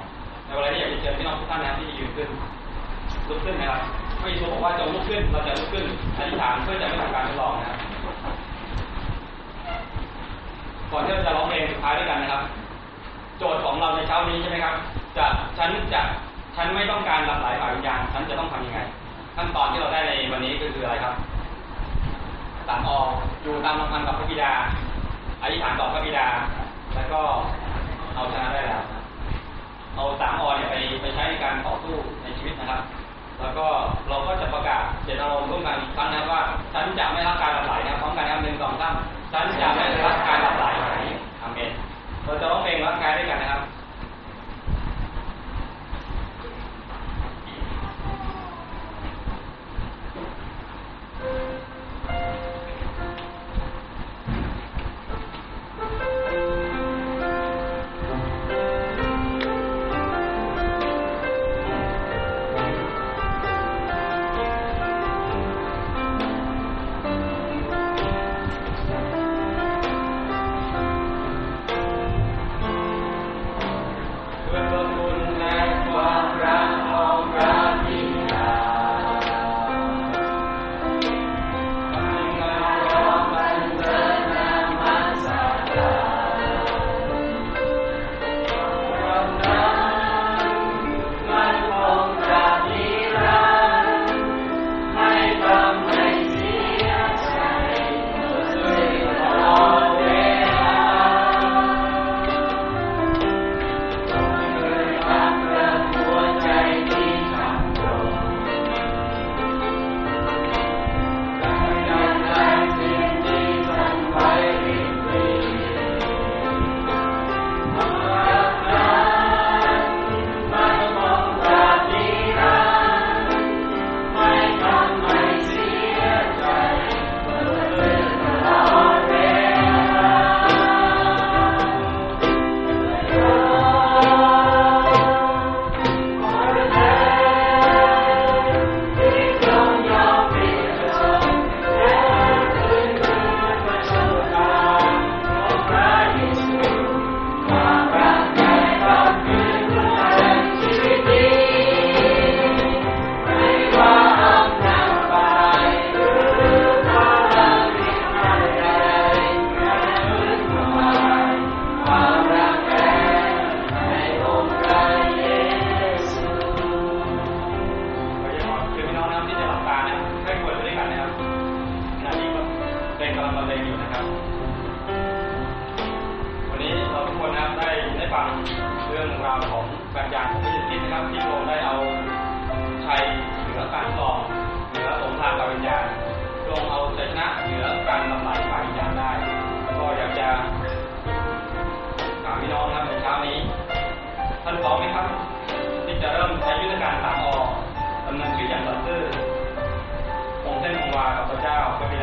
ในเวลาที่อยากจะเชิญพี่น้องทุกท่านนะที่ยืนขึ้นลุกขึ้นนะครับพระเยซูบอกว่าจงลุกขึ้นเราจะลุกขึ้นอธิษฐานเพื่อจะไม่ถูกการทดลองนะครับก่อนที่เราจะร้องเพลงสุดท้ายด้วยกันนะครับ โจทย์ของเราในเช้านี้ใช่ไหมครับจะฉันจะฉันไม่ต้องการหลับไหลฝ่ายวิญญาณฉันจะต้องทำยังไง ขั้นตอนที่เราได้ในวันนี้ก็คืออะไรครับสามออยู่ตามลำพังกับพระบิดา อธิษฐานต่อพระบิดา แล้วก็เอาชนะได้แล้วเอาสามอเนี่ยไปไปใช้ในการต่อสู้ในชีวิตนะครับ แล้วก็เราก็จะประกาศเจตนารมณ์ร่วมกันครั้งนะว่า ฉันจะไม่รับการหลับไหลนะพร้อมกันนะครับหนึ่งสองสามฉันจะไม่รับการหลับไหลอาเมนเราจะร้องเพลงรับกายด้วยกันนะครับ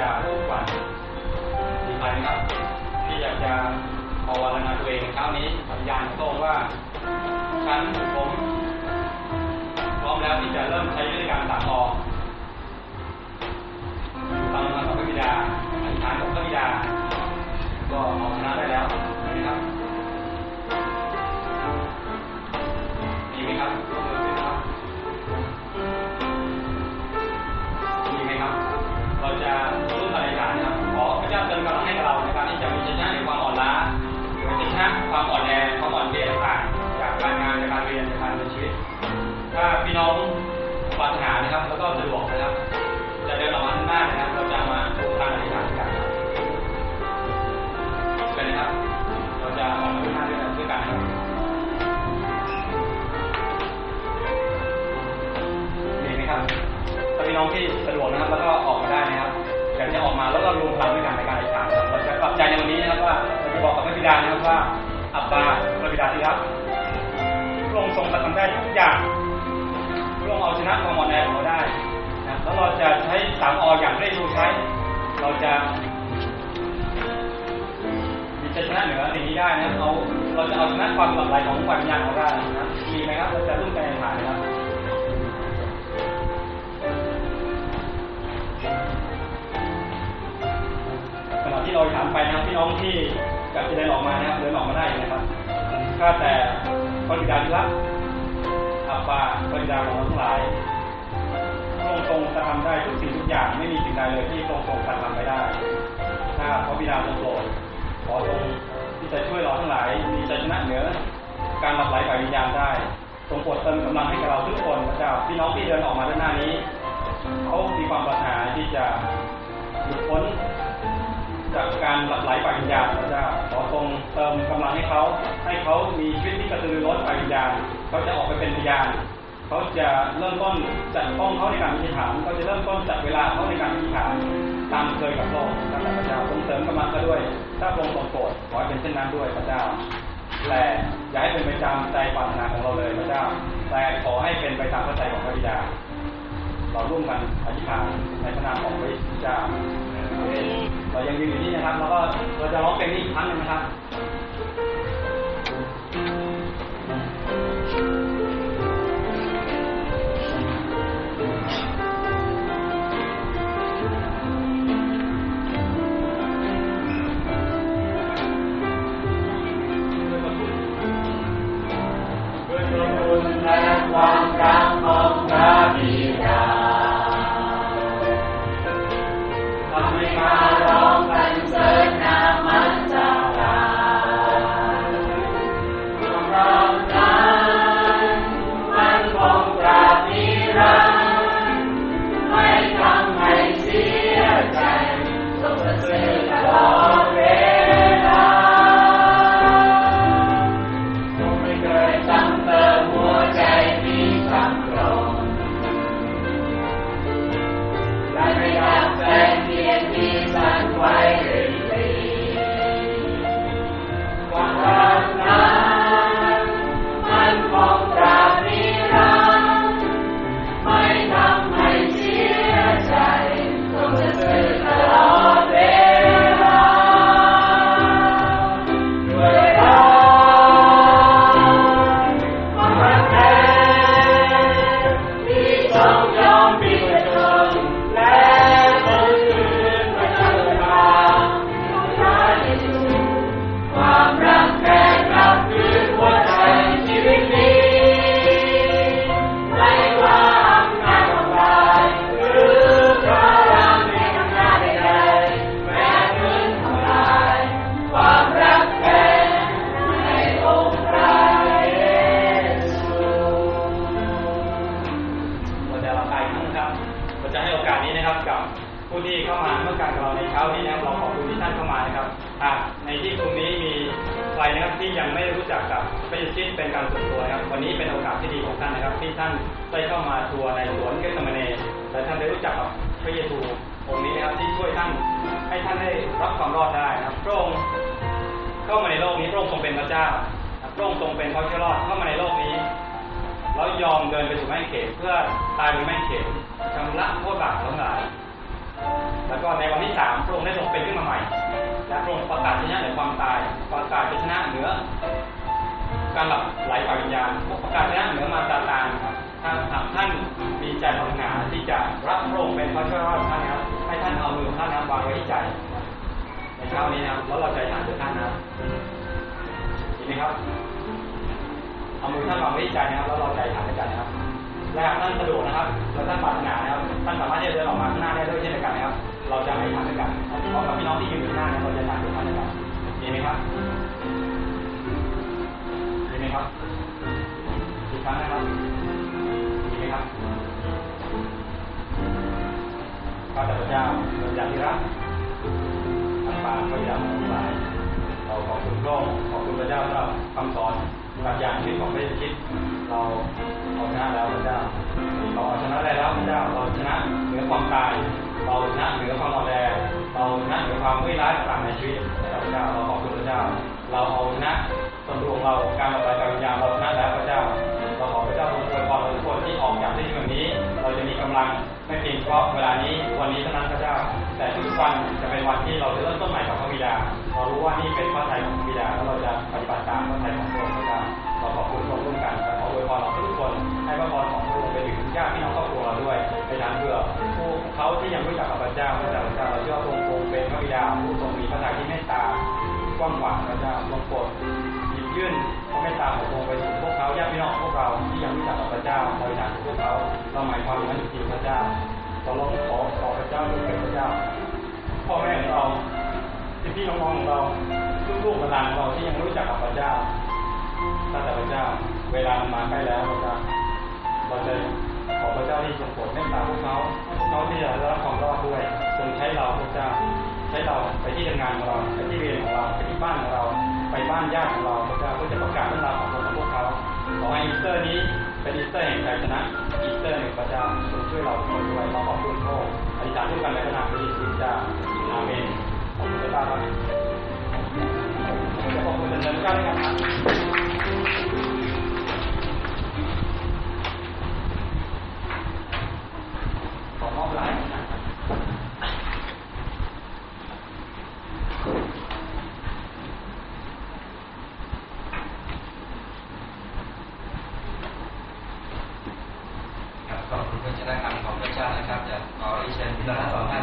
าพระบิดาทุกวันมีใครครับ ที่อยากจะภาวนาตัวเองเช้านี้สัญญาณโต้งว่าฉันผมพร้อมแล้วที่จะเริ่มใช้วิธีการสามอฟังมากับพระบิดาอธิษฐานกับพระบิดา ก็เอาชนะได้แล้ว นะความอ่อนแอความอ่อนเพลียต่างจากการงานจากการเรียนจากการดำเนินชีวิต ถ้าพี่น้องปรารถนานะครับ แล้วก็สะดวกนะครับจะเดินออกมาข้างหน้านะครับเราจะมาร่วมกันอธิษฐานกันครับเป็นนะครับ เราจะออกมาข้างหน้าด้วยกันด้วยกันนะครับมีไหมครับถ้าพี่น้องที่สะดวกนะครับ แล้วก็ออกมาได้นะครับอยากจะออกมาแล้วเรารวมพลังด้วยกันในการอธิษฐานครับเราจะกลับใจในวันนี้นะครับว่า บอกกับพระบิดานะครับว่าอับบาพระบิดาที่รักพระองค์ทรงกระทำได้ทุกอย่างพระองค์เอาชนะความอ่อนแอของเราได้นะแล้วเราจะใช้สามออย่างได้ดูใช้ เราจะมีชัยชนะเหนือสิ่งนี้ได้นะเอาเราจะเอาชนะความหลากหลายของฝ่ายวิญญาณของเราได้นะมีไหมครับเราจะร่วมกันในฐานนะครับขณะที่เราถามไปนะพี่น้องที่ กจะเดินออกมานะครับเดินออกมาได้นะครับข้าแต่พระบิดาที่รักอับบาพระบิดาของเราทั้งหลายพระองค์ทรงกระทำได้ทุกสิ่งทุกอย่างไม่มีสิ่งใดเลยที่พระองค์ทรงกระทำไม่ได้ถ้าพระบิดาทรงโปรดขอทรงที่จะช่วยเราทั้งหลายมีชัยชนะเหนือการหลับไหลฝ่ายวิญญาณได้ทรงโปรดเติมกำลังให้กับเราทุกคนพระเจ้าพี่น้องที่เดินออกมาด้านหน้านี้เขามีความปรารถนาที่จะหลุดพ้น จากการหลับไหลฝ่ายวิญญาณพระเจ้าขอทรงเติมกำลังให้เขาให้เขามีชีวิตที่กระตือรือร้นฝ่ายวิญญาณเขาจะออกไปเป็นพยานเขาจะเริ่มต้นจัดห้องเขาในการอธิษฐานเขาจะเริ่มต้นจัดเวลาเขาในการอธิษฐานตามเคยกับพระองค์พระเจ้าทรงเสริมกำลังเขาด้วย ถ้าพระองค์ทรงโปรดขอให้เป็นเช่นนั้นด้วยพระเจ้าแต่อย่าให้เป็นไปตามใจปรารถนาของเราเลยพระเจ้า แต่ขอให้เป็นไปตามพระทัยของพระบิดา เราร่วมกันอธิษฐานในพระนามของพระเจ้าเรายังยืนอยู่นี่นะครับ แล้วก็เราจะร้องเพลงนี้อีกครั้งหนึงนะครับ มีใจปรารถนาที่จะรับพระองค์เป็นพระเจ้ารอดท่านนะครับให้ท่านเอามือท่านนะวางไว้ที่ใจในเช้านี้นะครับแล้วเราใจหานด้วยท่านนะครับดีไหมครับเอามือท่านวางไว้ที่ใจนะครับแล้วเราใจหาด้วยกันนะครับและหากท่านสะดวกนะครับแล้วท่านปรารถนานะครับท่านสามารถที่จะเดินออกมาข้างหน้าได้ด้วยเช่นเดียวกันนะครับ เราจะให้ทานด้วยกันพร้อมกับพี่น้องที่ยืนอยู่ข้างหน้าเนี่ยเราจะทานด้วยกันด้วยกันดีไหมครับดีไหมครับอีกครั้งนะครับ ครับข้าแต่พระเจ้าเราอยากที่รักอันปาพระยาของทั้งหลายเราขอบคุณพระองค์ขอบคุณพระเจ้าสำหรับคำสอนหลักอย่างชีวิตของพระเยซูคริสต์เราเอาชนะแล้วพระเจ้าเราเอาชนะได้แล้วพระเจ้าเราชนะเหนือความตาย เราชนะเหนือความอ่อนแอเราชนะเหนือความไม่ร้ายต่างในชีวิตพระเจ้าเราขอบคุณพระเจ้า เราเอาชนะศัตรูของเราการออกไปการวิญญาณเราชนะแล้ว ลังไม่เพียงเพราะเวลานี้วันนี้เท่านั้นพระเจ้า แต่ทุกวันจะเป็นวันที่เราเริ่มต้นใหม่กับพระบิดา เรารู้ว่านี่เป็นพระทัยของพระบิดาแล้วเราจะปฏิบัติตามพระทัยของพระองค์พระเจ้าเราขอบคุณพระองค์ร่วมกันและขออวยพรเราทุกคนให้พระพรของพระองค์ไปถึงญาติพี่น้องครอบครัวเราด้วยไปทางเพื่อผู้เขาที่ยังไม่รู้จักกับพระเจ้าพระเจ้าพระเจ้าเราเชื่อพระองค์ทรงเป็นพระบิดาผู้ทรงมีพระทัยที่เมตตากว้างขวางพระเจ้าทรงโปรดหยิบยื่นพระเมตตาของพระองค์ไปสู่พวกเขาญาติพี่น้องพวกเราที่ยังไม่รู้จักกับพระเจ้าบริจาคพวกเขา เราหมายความว่างนั้นจริงพระเจ้าเราลองขอขอพระเจ้าทรงเป็นพระเจ้า พ่อแม่ของเราพี่พี่ๆน้องๆของเราลูกๆหลานของเราที่ยังรู้จักกับพระเจ้าข้าแต่พระเจ้า เวลามันมาใกล้แล้วพระเจ้าเราจะขอพระเจ้าที่ทรงโปรดเมตตาพวกเขาพวกเขาที่จะได้รับความรอดด้วยทรงใช้เราพระเจ้า ใช้เราไปที่ทำงานของเราไปที่เรียนของเราไปที่บ้านของเรา ไปบ้านญาติของเราพระเจ้าเพื่อจะประกาศเรื่องราวของเรากับพวกเขาขอให้อีสเตอร์นี้ เป็นอีสเตอร์แห่งชัยชนะอีสเตอร์แห่งพระเจ้าทรงช่วยเราทุกคนด้วยเราขอบคุณพระองค์อธิษฐานร่วมกันในพระนามพระเยซูคริสต์เจ้าอาเมนขอบคุณพระเจ้าครับขอบคุณเดินๆกันนะครับขอมอบหลายนะครับขอบคุณพระเจ้าคำของพระเจ้านะครับจะขอ เรีย